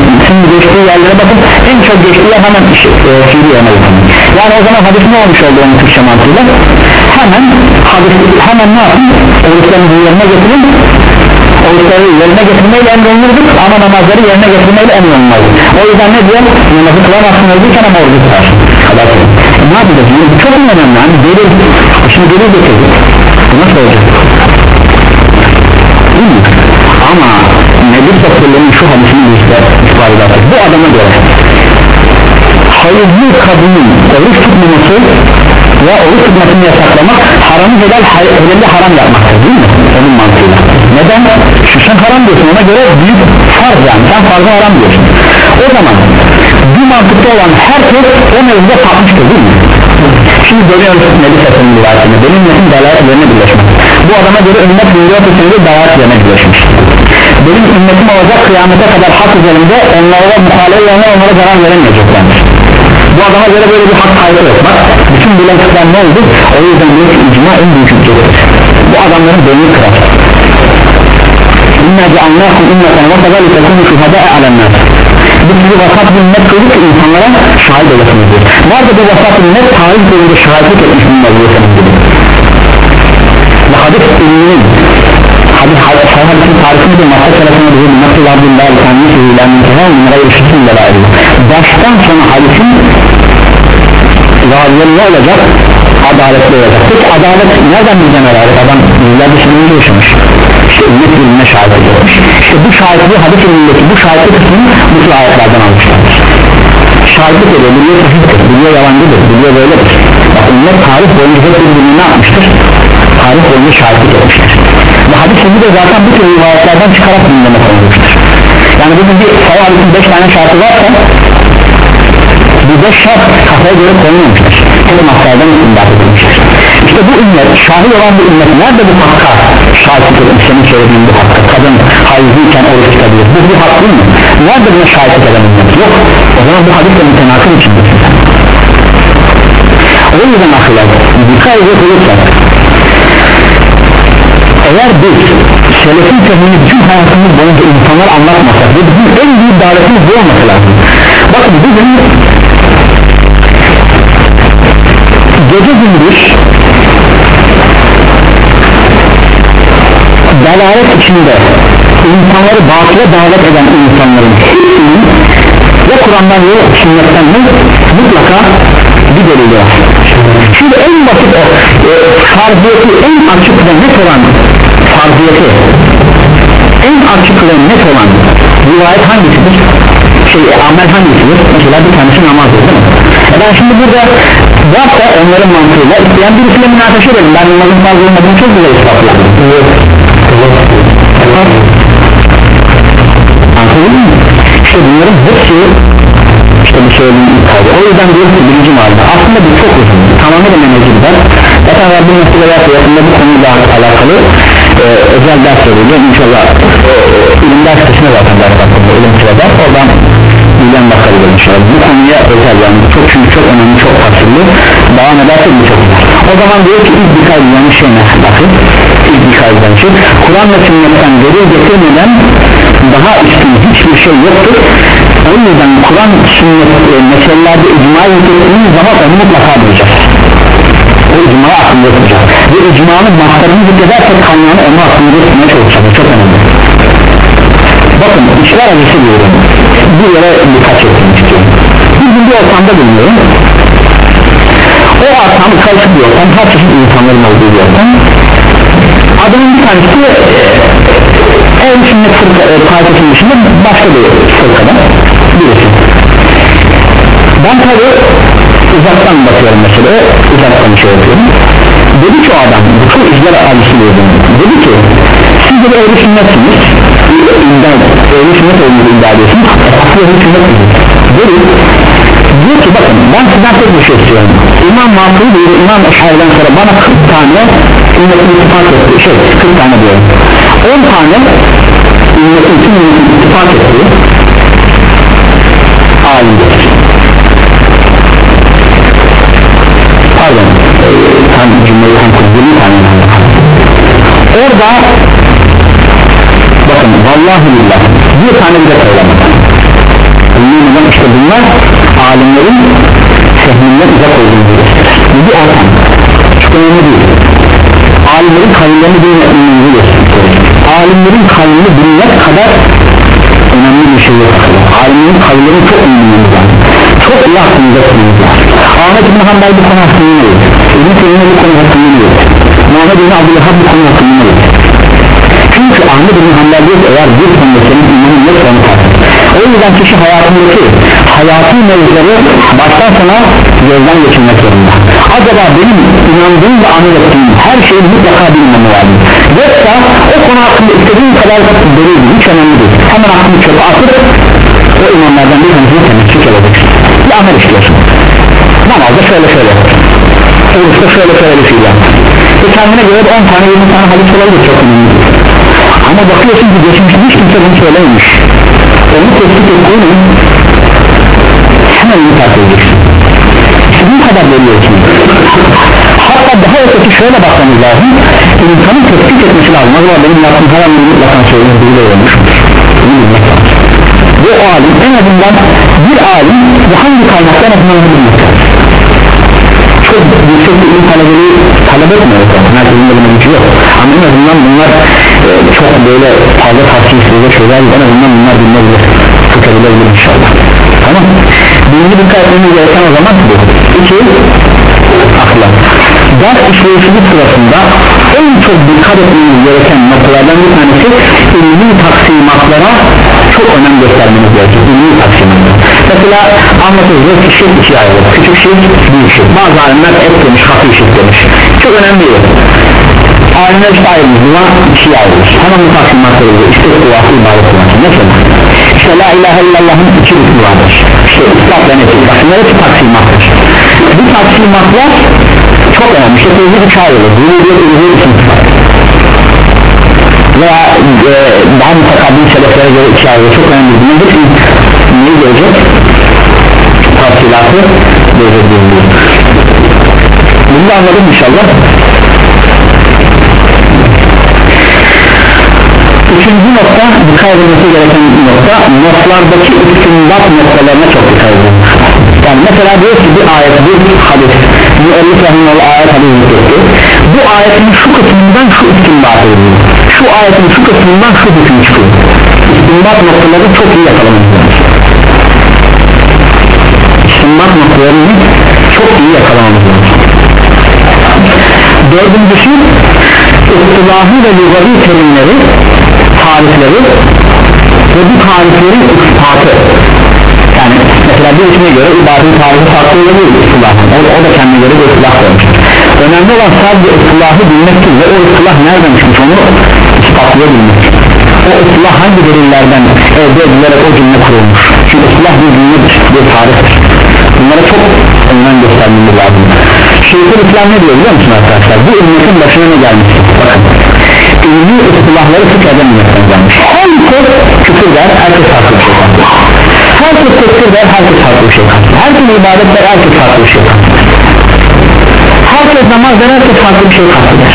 geçtiği yerlere bakın. En çok geçtiği yer hemen işi, e, fiili yerine bakın yani o zaman hadis ne olmuş oldu onun Türkçe mantığıyla? Hemen hadis hemen ne yapın? Oruçlarını yerine getirin. Oruçları yerine getirmeyle emrolunurdur ama namazları yerine getirmeyle emrolunmazdır o yüzden ne diyor? Namazı kılamazsın öldüyken ama orucu tutarsın kadar ne yapacağız? Yani çok önemli yani. Delil şimdi delil getirdik nasıl olacak? Değil mi? Ama Nebi Sallallahu şu hadisini bizde ifade eder. Bu adama göre. Hayırlı kadının oruç tutmaması ve oruç tutmasını yasaklamak haramı helal helalli haram yapmaktır. Değil mi? Onun mantığıyla. Neden? Şu sen haram diyorsun. Ona göre büyük farz yani. Sen farzı haram diyorsun o zaman bu mantıkta olan herkes o mevzuda sapmıştır değil mi? Şimdi dönüyoruz Nebi Sallallahu rivayetine benim nesim dalalet yerine birleşmek bu adama göre ümmet buyuruyor ki seni dalalet yerine birleşmiş. Benim ümmetim olacak kıyamete kadar hak üzerinde onlara muhalefet olanlar onlara zarar veremeyeceklerdir bu adama göre böyle bir hak kaybı yok. Bak bütün bilen kıtlar ne oldu? O yüzden diyor ki icma en büyük hüccettir bu adamların beynini kırar. İnna ceallâkum ümmeten ve kadar litekûnü şuhadâe alennâs Biz sizi vasat ümmet kıldık ki insanlara şahit olasınız diyor Nerede bu vasat ümmet tarih boyunca şahitlik etmiş bunlar gibi Ve hadis ilminin Hadis sahih hadisin tarifini de madde tarafına diyor Nasıl abdüllah kendisi ilan intihâ min gayri şükrün delâili Baştan sona hadisin Razılı ne olacak? Adaletli olacak Peki adalet nereden bileceğim adalet? Adam yüzlerce sene yaşamış ümmet bilimine şahit ediyormuş işte bu şahitliği hadis ilmindeki bu şahitlik kısmını bu tür ayetlerden almışlardır şahitlik ediyor biliyor sahiptir biliyor yalancıdır biliyor böyledir. Bak ümmet tarih boyunca hep birbirini ne yapmıştır? Tarih boyunca şahitlik etmiştir ve hadis ilmi de zaten bu tür rivayetlerden çıkarak gündeme konulmuştur. Yani bugün bir sayı hadisin 5 tane şartı varsa bu 5 şart kafaya göre konulmamıştır. Hep maslardan imdat edilmiştir işte bu ümmet şahit olan bu ümmet nerede bu hakka? Şahitlik etmiş senin söylediğin bu hakka kadın hayızlıyken oruç tutabilir. Bu bir hak değil mi? Nerede buna şahitlik eden ümmet? Yok. O zaman bu hadisle mütenakın içindir o yüzden akıllar dikkat edecek olursak eğer biz selefin fehmini bütün hayatımız boyunca insanlar anlatmasak ve bizim en büyük davetimiz bu olması lazım. Bakın bugün gece gündüz dalalet içinde insanları batıya davet eden insanların hepsinin ya Kur'an'dan ya sünnetten mi mutlaka bir delili var şimdi en basit o e, farziyeti en açık ve net olan farziyeti en açık ve net olan rivayet hangisidir? şey amel hangisidir? mesela bir tanesi namazdır değil mi? E ben şimdi burada varsa onların mantığıyla isteyen birisiyle münakaşa edelim ben namazın farz olmadığını çok güzel ispatladım anladın mı? işte bunların hepsi işte bu söylediğim kaydı o yüzden diyorum ki birinci malda aslında bu çok uzun. Tamamıyla menajilden zaten Rabbim Mesut'a yakında bu konuyla alakalı e, özel ders veriyor inşallah e, ilim ders kısmı zaten ders hakkında ilim sırada oradan bilen bakabilir inşallah. Bu konuya özel yani. Çok çünkü çok önemli çok fasıllı devam ederse bu çok güzel. O zaman diyor ki ilk bir kaydı şey ne bakın bir kaydıdan şey Kur'an ve sünnetten delil getirmeden daha üstün hiçbir şey yoktur. O yüzden Kur'an sünnet e, meselelerde icma getirdiğimiz zaman onu mutlaka bulacağız o icmayı aklında tutacağız ve icmanın mahtarını zikredersek kaynağını onu aklında tutmaya çalışacağız çok önemli. Bakın işler acısı diyorum. Bir yere birkaç etmek istiyorum. Bir bir ortamda bulunuyorum. O ortam karışık bir ortam. Her çeşit insanların olduğu bir ortam adamın bir tanesi en sünnet e, partisinin dışında başka bir fırkada birisi. Ben tabi uzaktan bakıyorum mesela uzaktan şey yapıyorum dedi ki o adam çok izler abisi dedi ki siz de öyle sünnetsiniz öyle sünnet olduğunu iddia ediyorsunuz. Esaslı öyle sünnet dedi diyor ki bakın ben sizden tek bir şey istiyorum İmam Mansur diyor İmam Eşhari'den sonra bana 40 tane ümmetin ittifak etti şey 40 tane diyorum 10 tane ümmetin tüm ümmetin ittifak etti alimdir pardon e, tam cümleyi tam kurdum tane orada bakın vallahi billah bir tane bile Anlamadan işte bunlar alimlerin fehminden uzak olduğunu gösterir bu bir ortam çok önemli değil. Alimlerin kavimlerini bilmediğini gösterir alimlerin kavimini bilmek kadar önemli bir şey yok. Alimlerin kavimlerini çok önemli çok iyi aklınıza tutmanız lazım Ahmet bin Hanbel bu konu hakkında ne yok İbn Teymiye bu konu hakkında ne yok Muhammed bin Abdülhab bu konu hakkında ne yok çünkü Ahmet bin Hanbel diyor eğer bir konuda senin imanın yok onu o yüzden kişi hayatındaki hayatı mevzuları baştan sona gözden geçirmek zorunda. Acaba benim inandığım ve amel ettiğim her şeyi mutlaka bilmem lazım yoksa o konu hakkında istediğim kadar delil hiç önemli değil. Hemen aklını çöpe atıp o imamlardan bir tanesini temizlik edeceksin bir amel işliyorsun. Namazda şöyle şöyle oruçta şöyle şöyle bir şey yap ve kendine göre 10 tane 20 tane hadis olabilir çok önemli ama bakıyorsun ki geçmişte hiç kimse bunu söylememiş. Onu tespit ettiğini bunu fark edeceksin. İstediğin kadar veriyorsun hatta daha öteki şöyle bakmamız lazım. İnsanın tespit etmesi lazım acaba benim yaptığım her an mutlaka söylediğim biriyle olmuş bunu bilmek lazım ve o alim en azından bir alim bu hangi kaynakta en azından çok yüksek bir ilim talebeli talep etmiyor. Herkesin ama en azından bunlar e, çok böyle fazla tavsiyesiz şeyler en azından bunlar bilmebilir tutabilir inşallah. Tamam birinci dikkat etmemiz gereken o zaman bu iki ahlak ders işleyişimiz sırasında en çok dikkat etmemiz gereken noktalardan bir tanesi ilmi taksimatlara çok önem göstermemiz gerekiyor. İlmi taksimatlara mesela anlatılıyor ki şirk ikiye ayrılır. Küçük şirk büyük şirk. Bazı alimler et demiş hafif şirk demiş. Çok önemli değil. Alimler işte ayrılır ikiye ayrılır. Hemen bu taksimatları işte duası ibadet duası mesela işte la ilahe illallah'ın iki rükmü vardır. İşte ispat ve nefis bak bunlar hepsi taksimattır bu taksimatlar çok önemli. İşte tevhid üçe ayrılır rübubiyet uluhiyet için veya e, daha mutakabbil sebepleri göre iki ayrılır. Çok önemli. Bunun hepsi neyi görecek? Tafsilatı görecek bunu da anladım inşallah Üçüncü nokta dikkat edilmesi gereken nokta notlardaki istimbat noktalarına çok dikkat edin. Yani mesela diyor ki bir ayet bir hadis. Müellif rahimahullah ayet hadis zikretti bu ayetin şu kısmından şu istimbat ediliyor şu ayetin şu kısmından şu hüküm çıkıyor. İstimbat noktaları çok iyi yakalamak lazım noktalarını çok iyi yakalamamız lazım dördüncüsü ıstılahı ve lugavi terimleri tarifleri ve bu tariflerin ispatı yani mesela bir isme göre ibadetin tarifi farklı olabilir ıstılahın o, o da kendine göre bir ıstılah koymuş önemli olan sadece ıstılahı bilmektir ve o ıstılah nereden çıkmış onu ispatlayabilmek. O ıslah hangi delillerden elde edilerek o cümle kurulmuş? Çünkü ıslah bir cümledir bir tarihtir. Bunlara çok önem göstermemiz lazım. Şeyhül İslam ne diyor biliyor musun arkadaşlar? Bu ümmetin başına ne gelmiş bakın ilmi ıslahları ümmetten gelmiş herkes küfür der herkes farklı bir şey katıyor herkes tekfir der herkes farklı bir şey katıyor herkes ibadet der herkes farklı bir şey katıyor herkes namaz der herkes farklı bir şey katıyor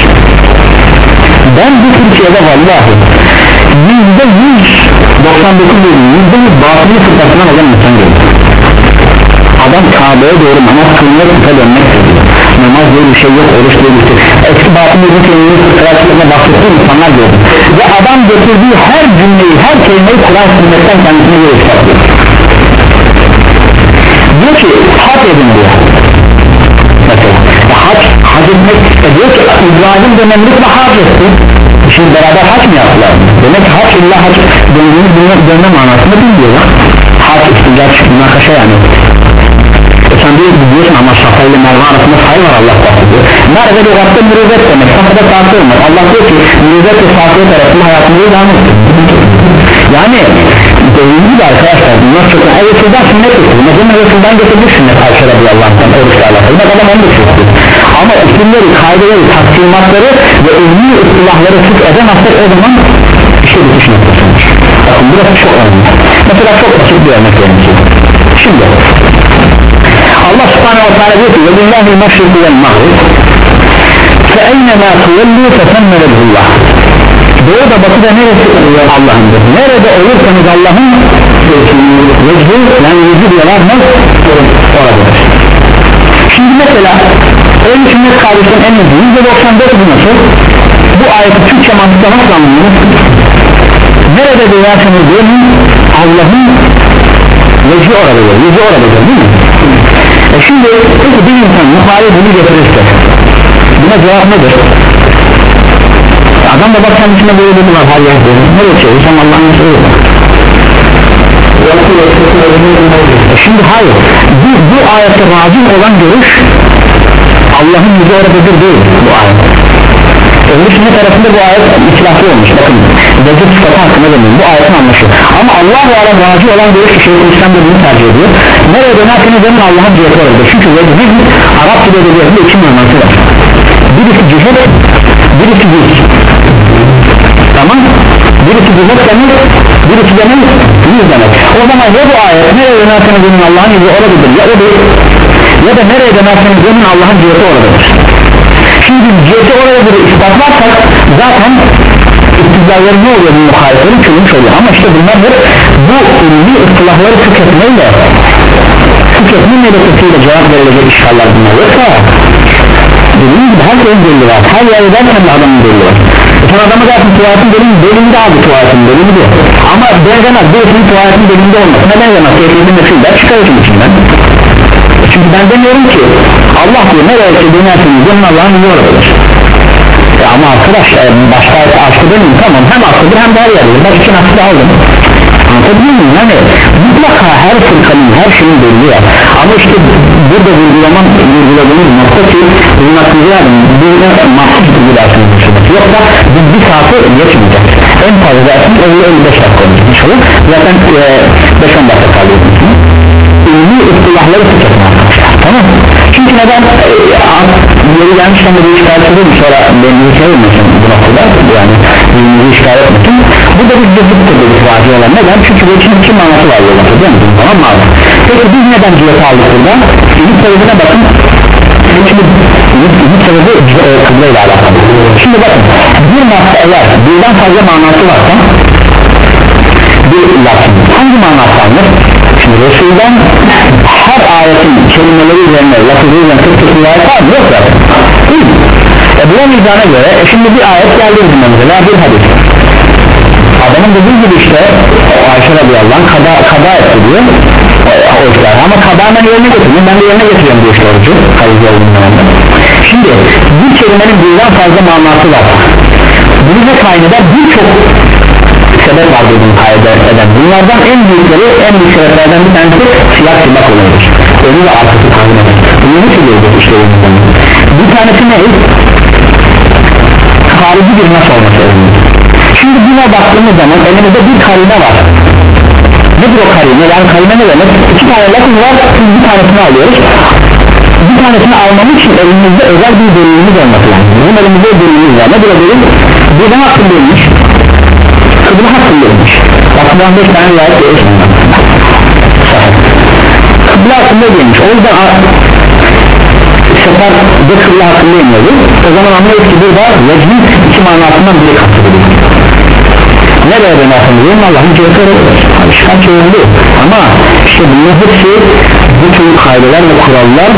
ben bu Türkiye'de vallahi yüzde yüz 99 değil yüzde yüz batılı fıtratından olan insan gördüm adam Kabe'ye doğru namaz kılmaya kuta dönmek istiyor namaz diye bir şey yok oruç diye bir şey eski batılı bir kelimeyi fıtratlarına bahsettiği insanlar gördüm ve adam getirdiği her cümleyi her kelimeyi Kur'an sünnetten kendisine göre ispatıyor diyor ki hak edin diyor. Mesela hac, hac etmek e diyor ki İbrahim de Nemrut'la hac etti. Şimdi beraber hac mı yaptılar? Demek ki hac illa hac döndüğünüz dönme, manasında bilmiyorlar. Hac istincar münakaşa yani sen bir biliyorsun ama Safa ile Merve arasında say var Allah bahsediyor. Merve Rab'da mürüvvet demek? Safa'da farkı olmaz. Allah diyor ki mürüvvet ve safiyet arasında hayatımızı devam etsin yani dediğim gibi arkadaşlar bunlar çok evet şuradan sünnet getirdi mesela Resul'dan getirdi sünnet Ayşe radıyallahu oruçla alakalı. Bak adam onu da çözdü ama isimleri, kaydeleri, taksimatları ve ilmi ıslahları sık edemezsek o zaman işe bitiş noktasıdır bakın burası çok önemli. Mesela çok basit bir örnek verin şimdi Allah subhanahu wa ta'ala diyor ki وَلِلَّهِ الْمَشْرِقُ وَالْمَغْرِبُ فَاَيْنَمَا تُوَلُّوا فَسَمَّ لَهُ Doğu da batı da neresi Allah'ındır nerede olursanız Allah'ın vecbi yani yüzü diyorlar ne? oradadır şimdi mesela öyle sünnet kardeşlerin en yüzü yüzde 94 bu nasıl? bu ayeti Türkçe mantıkla nasıl anlıyoruz? nerede duyarsanız diyelim Allah'ın vecbi oradadır yüzü oradadır değil mi? Şimdi peki bir insan muhalif bunu getirirse buna cevap nedir? adam da bak kendisine böyle dedi var her yerde nereye çevirsem Allah'ın sözü e şimdi hayır bu, bu ayette racim olan görüş Allah'ın yüzü oradadır değil bu ayet Öbür sünnet tarafında bu ayet itilaflı olmuş bakın. Vecid sıfatı hakkında demiyorum bu ayetin anlaşılır ama Allah-u Alem raci olan görüş Şeyh İslam da bunu tercih ediyor. Nereye dönerseniz dönün Allah'ın ciheti oradadır çünkü vecid Arap dil edebiyatında iki manası var. Birisi cihet birisi yüz tamam? Birisi cüzet demek birisi demek yüz demek. O zaman ya bu ayet nereye dönerseniz dönün Allah'ın yüzü oradadır ya o değil. Ya da nereye dönerseniz dönün Allah'ın ciheti oradadır şimdi ciheti oradadır ispatlarsak zaten iktidalları ne oluyor? Bu muhaliflerin çözmüş oluyor. Ama işte bunlar hep bu ilmi ıstılahları tüketmeyle tüketme melekesiyle cevap verilecek işgaller bunlar. Yoksa dediğim gibi herkesin delili var. Her yerde derken de adamın delili var. E sen adamı dersin tuvaletin delili delinde abi tuvaletin delili bu. Ama benzemez. Birisinin tuvaletin delinde olmasına benzemez keyfiyeti mesulden çıkarırsın içinden çünkü ben demiyorum ki Allah diyor nereye dönersiniz dönün Allah'ın yolu olabilir e ama arkadaş e, başta aslı demeyeyim tamam hem aslıdır hem de her yerde bak için aslı aldım anlatabiliyor muyum? Yani mutlaka her fırkanın her şeyin belli var. Ama işte burada vurgulaman vurguladığımız nokta ki bunun aklınıza yardım burada mahsus dersiniz yoksa biz bir saati geçmeyecek. En fazla dersiniz 50-55 dakika olmuş. Olur zaten e, 5-10 dakika kalıyor. İlmi ıstılahları arkadaşlar tamam. Çünkü neden? E, yeri gelmişken de bir işgal edeyim sonra beni şey olmasın bu noktada. Yani ilmimizi işgal etmesin bu da bir cızıktır dedik vacı olan. Neden? Çünkü bu için iki manası var yolda değil mi tamam mı peki biz neden cihaz aldık burada? İlk sebebine bakın. Şimdi ilk sebebi e, kıble ile alakalı. Şimdi bakın. Bir nokta eğer birden fazla manası varsa bir laf hangi manası alınır? Şimdi Resul'den her ayetin kelimeleri üzerine lafızı üzerine tık tık rivayet yok zaten. E bulamayacağına göre e şimdi bir ayet geldi bizim mesela bir hadis. Adamın dediği gibi işte Ayşe radıyallahu kada, kada etti diyor. O işler ama kada hemen yerine getiriyor. Ben de yerine getiriyorum diyor işte orucu şimdi bir kelimenin birden fazla manası var. Bunu ne kayneder birçok sebep dediğim kayda eden bunlardan en büyükleri en büyük sebeplerden bir tanesi siyah sibak olayıdır önü ve arkası tahmin eder nasıl gördük işte bir tanesi ne? harici bir nas olması lazım. Şimdi buna baktığımız zaman elimizde bir karine var. Nedir o karine? Yani karine ne demek? İki tane lafız var biz bir tanesini alıyoruz. Bir tanesini almamız için elimizde özel bir delilimiz olması lazım. Bizim elimizde delilimiz var. Nedir o delil? Birden kıbla hakkındaymış bakımdan 5 tane rivayet görüyoruz kıbla hakkında değilmiş o yüzden sefer de kıbla hakkında iniyordu o zaman anlıyoruz ki burada vecmin iki manasından biri kastediliyor nereye dönerseniz dönün Allah'ın öğretilir şart çözüldü ama işte bunun hepsi bu tür kaydeler ve kurallar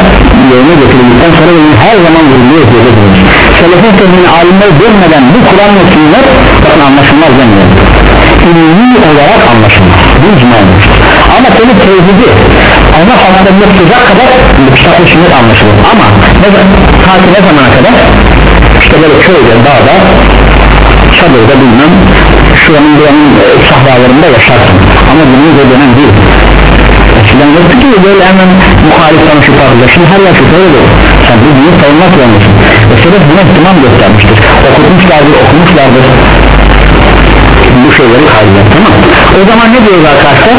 yerine getirildikten sonra benim her zaman vuruluyor diyebiliriz selefin sözünü alimler dönmeden bu Kur'an ve sünnet bakın anlaşılmaz demiyor ilmi olarak anlaşılmaz bu icma olmuştur ama tabi tevhidi ana haklarında tutacak kadar kitap sünnet anlaşılır ama ne, ta ki ne zamana kadar? İşte böyle köyde dağda çadırda bilmem şuranın buranın e, sahralarında yaşarsın. Ama bunun bir dönem değil. Eskiden yoktu ki böyle hemen muhalif sana şüphe atacak şimdi her yer şüphe öyle sen bu dini savunmak zorundasın ve sebep buna ihtimam göstermiştir. Okutmuşlardır okumuşlardır bu şeyleri kaydeder tamam o zaman ne diyoruz arkadaşlar?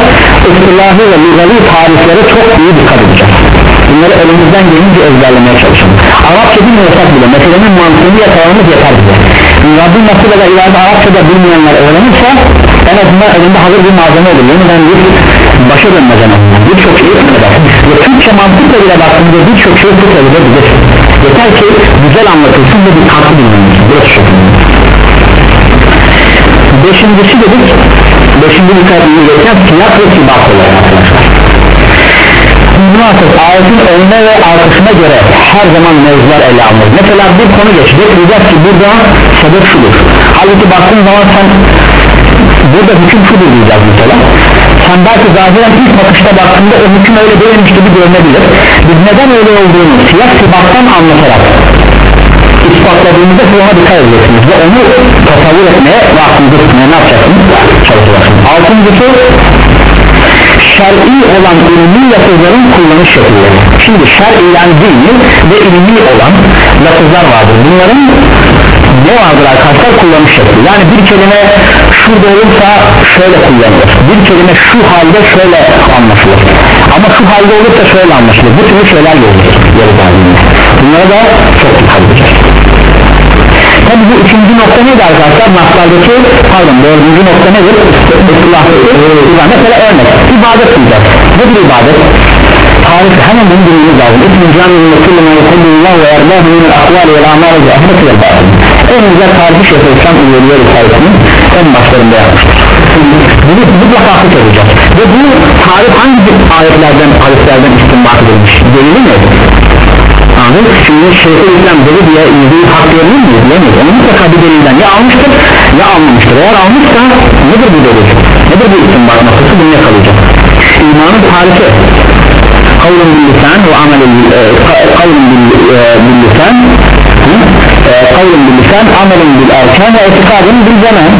Islahı ve ligalı tariflere çok iyi dikkat edeceğiz. Bunları elimizden gelince ezberlemeye çalışalım. Arapça bilmiyorsak bile meselenin mantığını yakalamamız yeter bize. Rabbim nasıl da ileride Arapçada bilmeyenler öğrenirse en azından elinde hazır bir malzeme olur. Yeniden bir başa dönmez en azından. Birçok şey öğrenir ve Türkçe mantıkla bile baktığında birçok şey tutabilir yeter ki güzel anlatılsın ve bir tatlı dinlenilsin burası önemli beşincisi dedik beşinci dikkatini gereken siyah ve sibak olarak arkadaşlar. Münasır ayetin önüne ve arkasına göre her zaman mevzular ele alınır. Mesela bir konu geçecek diyeceğiz ki burada sebep şudur. Halbuki baktığın zaman sen burada hüküm şudur diyeceğiz mesela. Sen belki zahiren ilk bakışta baktığında o hüküm öyle değilmiş gibi görünebilir. Biz neden öyle olduğunu siyah sibaktan anlatarak ispatladığımızda ona dikkat edeceksiniz. Ve onu tasavvur etmeye ve tutmaya ne yapacaksınız? altıncısı şer'i olan ilmi lafızların kullanış şekilleri. Şimdi şer'i yani dini ve ilmi olan lafızlar vardır. Bunların ne vardır arkadaşlar? Kullanış şekli. Yani bir kelime şurada olursa şöyle kullanılır. Bir kelime şu halde şöyle anlaşılır. Ama şu halde olursa şöyle anlaşılır. Bu türlü şeyler görülür bunlara da çok dikkat edeceğiz Tabi bu üçüncü nokta neydi arkadaşlar? Naslardaki pardon dördüncü nokta nedir? İstilahtaki Mesela örnek ibadet diyeceğiz Nedir ibadet? Tarif hemen bunu bilmemiz lazım İsmin cami'nin kullu ma yukullullah ve yerdâhu minel akvali vel amâle ve ahireti vel bâhim En güzel tarifi İslam üyeliyor tarifinin en başlarında yapmıştır Bunu mutlaka akıl edeceğiz Ve bu tarif hangi ayetlerden, ayetlerden istinbat edilmiş? Delili nedir? aldı şimdi şeyhul İslam dedi diye iyiliği hak verir mi diyemez onu mutlaka bir delilden ya almıştır ya almamıştır. Eğer almışsa nedir bu delil? Nedir bu istinbat noktası bunu yakalayacak. İmanın tarifi. Kavlun billisan ve amelin e, kavlun billisan e, e, kavlun billisan amelin bil erken ve etikadın bil zaman.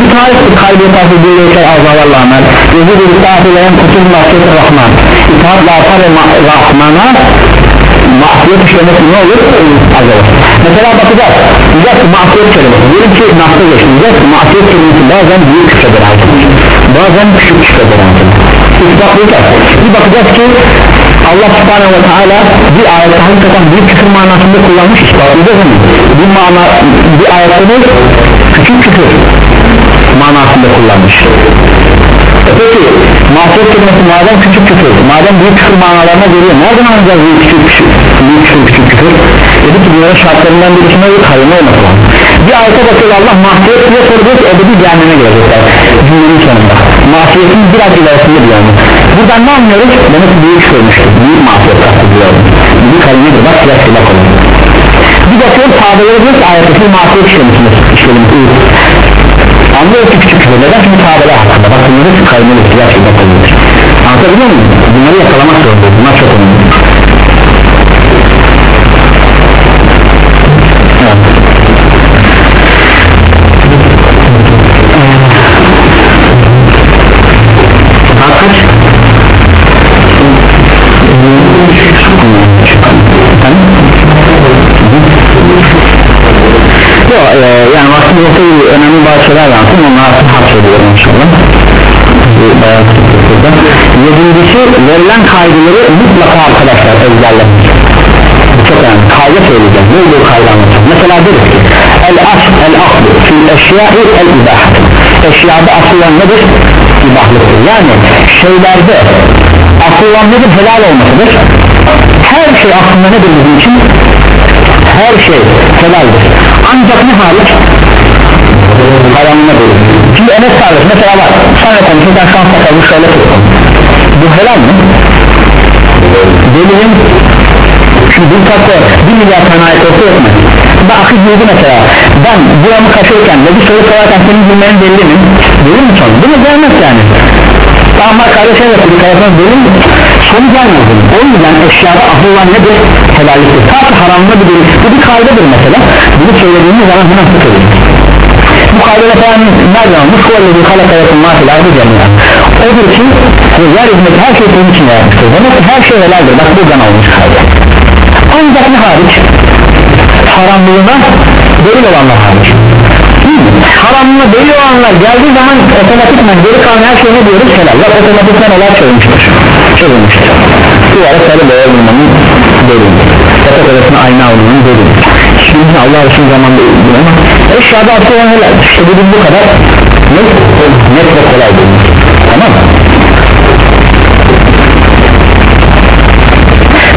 Bu tariftir. Kalbi tafi böyleyken azalarla amel. Gözü bir tafi veren kutun mahsus rahman. İtaat lafar rahmana masiyet işlemesi ne olur? azalır mesela bakacağız. Diyeceğiz ki masiyet kelimesi. Diyelim ki nasıl geçmeyeceğiz masiyet kelimesi bazen büyük küfredir bazen küçük küfredir ispatlayacağız bir bakacağız ki Allah subhanehu ve teala bir ayette hakikaten büyük küfür manasında kullanmış ispatlayacağız mı? bir mana bir ayette küçük küfür manasında kullanmış. E peki masiyet kelimesi madem küçük küfür madem büyük küfür manalarına geliyor nereden anlayacağız büyük küçük küfür büyük küfür küçük küfür dedi ki bunların şartlarından birisine bir kayma olması lazım. Bir ayete bakıyor Allah masiyet diye soruyor ki ebedi cehenneme girecekler. Cümlenin sonunda. Masiyetin biraz ilerisinde diyor onu buradan ne anlıyoruz? Demek ki büyük küfürmüştür büyük masiyet kastediyor bir kaymedir bak biraz silah oluyor bir bakıyoruz sahabeleri diyor ki ayetteki masiyet işlemişsiniz işlemişsiniz anlıyoruz ki küçük küfür neden çünkü sahabeler hakkında kaymedir silah silah oluyor anlatabiliyor muyum bunları yakalamak zorundayız bunlar çok önemli Yok e, yani vaktim yoksa önemli bazı şeyler lazım onları hapsediyorum inşallah. Bayağı yedincisi verilen kaydeleri mutlaka arkadaşlar ezberlemek. Çok önemli. Kayda söyleyeceğim. Ne olduğu kayda anlatacağım. Mesela deriz ki el asl el aklı fil eşyai el ibahat eşyada asılan nedir? ibahlıktır yani şeylerde asılan nedir? helal olmasıdır. Her şey aslında nedir bizim için? her şey helaldir. Ancak ne hariç? Haramına bölüm şimdi enes kardeş mesela bak sana konuşurken şans sakalını şöyle tutun bu helal mi? delilin şimdi bir takı bir milyar tane ayet olsa yetmez ben akıl girdi mesela ben buramı kaçırırken ve bir soru sorarken senin bilmenin belli mi? belli mi son? değil mi? gelmez yani ama kardeşe de bir tarafından belli mi? sonu gelmez o yüzden eşyada ahılan nedir? helalliktir ta ki haramlı bir delil bu bir kaydedir mesela bunu söylediğimiz zaman hemen tutuyor bu kaydede falan nerede almış? Kuvallazi halaka yakınlar filardı cemiyya odur ki yeryüzündeki her şey senin için yaratmıştır demek ki her şey helaldir. Bak buradan almış kaydı ancak ne hariç? haramlığına delil olanlar hariç. Haramlığına delil olanlar geldiği zaman otomatikman geri kalan her şey ne diyoruz? helaller otomatikman olar çözülmüştür. Çözülmüştür. Duvara sarı boya bulmanın delili. Yatak odasına ayna almanın delili şimdi Allah için zamanda ilgili ama eşyada asıl olan helal işte bu bu kadar net, net ve kolay değil tamam mı?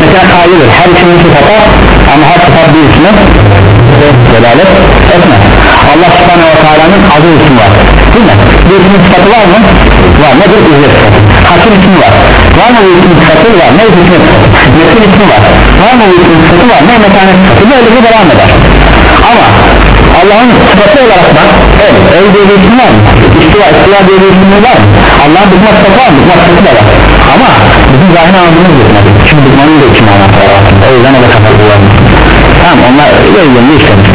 mesela kayılır her ismin sıfata ama her sıfat bir isme delalet etmez Allah subhanehu ve teala'nın adı ismi var değil mi? bir ismin sıfatı var mı? Var nedir? Sıfatı hakim ismi var. Var mı bir ismin sıfatı? Var ne hikmet sıfatı metin ismi var? Var mı bir ismin sıfatı? Var ne metanet sıfatı böyle bir devam eder. Ama Allah'ın sıfatı olarak da el, el diye var mı? İstiva, istiva diye bir isim var mı? Allah'ın bıkma sıfatı var mı? Bıkma sıfatı da var. Ama bizim zahine anladığımız bıkmadı çünkü bıkmanın da iki manası var o yüzden o da kapatılıyor tamam onlar öyle yönde işlemiş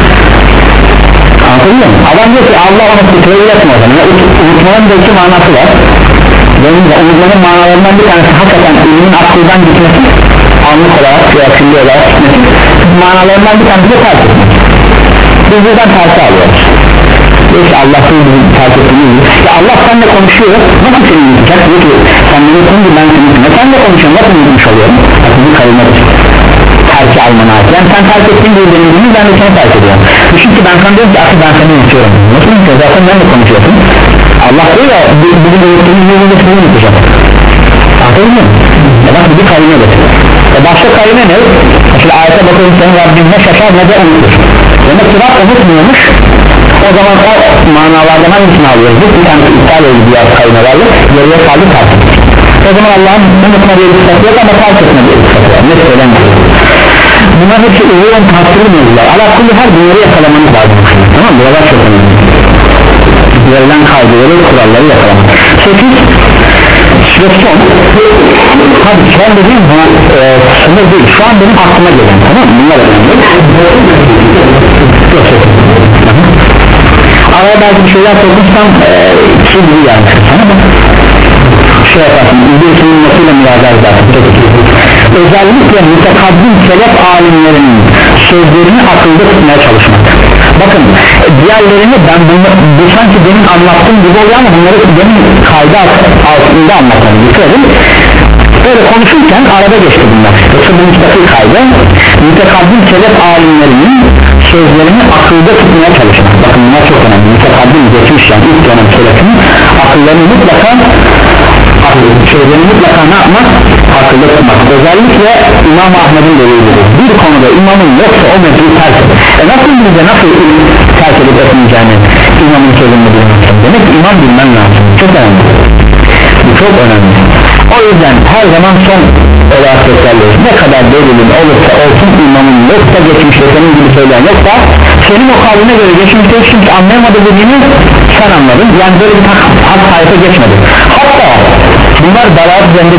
anlatabiliyor muyum? adam diyor ki Allah onu fıtrayı yapma o zaman unutmanın da iki manası var. Benim unutmanın manalarından bir tanesi hakikaten ilmin aklından gitmesi anlık olarak külli olarak gitmesi. Manalarından bir tanesi de terk etmek. Biz buradan tersi alıyoruz. İşte Allah'ın bizi terk ettiğini ya Allah seninle konuşuyor. Nasıl seni yutacak diyor ki sen beni konuyu ben seni yutma sen de konuşuyorsun nasıl yutmuş oluyorum bakın bu kayılmadır terk belki almana yani sen terk ettiğin bir benim değil ben de seni terk ediyorum ki ben sana diyorum ki asıl ben seni unutuyorum nasıl unutuyorsun zaten benimle konuşuyorsun Allah diyor ya bugün de unuttuğun yolunda seni unutacak anladın mı? ya bak bir kalime de e başka kalime ne? mesela ayete bakıyorum senin Rabbin ne şaşar ne de unutur demek ki Rab unutmuyormuş o zaman o manalardan hangisini alıyoruz? Bir tanesi iptal oldu diğer kaynalarla geriye kaldı terk o zaman Allah'ın unutma diye bir sıfatı yok ama etme diye bir sıfatı ne söylemiyor bunlar hepsi uzun tahsili mevzular. Ala kulli her bunları yakalamanız lazım. Tamam mı? buralar çok önemli. Verilen kaydeleri kuralları yakalamak. 8 ve son. Hadi son dediğim bu e, sınır değil. Şu an benim aklıma gelen tamam mı? bunlar önemli. Araya belki bir şeyler sokursam e, kim bilir yani. Sana şey yaparsın birisinin nasıyla müracaat edersin özellikle mütekaddim selef alimlerinin sözlerini akılda tutmaya çalışmak. Bakın diğerlerini ben bunu bu sanki benim anlattığım gibi oluyor ama bunları benim kayda altında dikkat edin. Böyle konuşurken arada geçti bunlar. Yoksa bu müstakil kayda mütekaddim selef alimlerinin sözlerini akılda tutmaya çalışmak. Bakın bunlar çok önemli. Mütekaddim geçmiş yani ilk dönem selefin akıllarını mutlaka sözlerini mutlaka ne yapmak? Akılda tutmak. Özellikle İmam Ahmet'in dediği gibi bir konuda imamın yoksa o mevzuyu terk et. E nasıl bize nasıl terk edip etmeyeceğini imamın sözünü bilmek demek ki imam bilmen lazım. Çok önemli. Bu çok önemli. O yüzden her zaman son olarak tekrarlıyoruz ne kadar delilin olursa olsun imamın yoksa geçmişte senin gibi söyleyen yoksa senin o kavline göre geçmişte hiç kimse anlayamadı dediğini sen anladın. Yani böyle bir hak sayfa geçmedi. Hatta bunlar dalaat üzerinde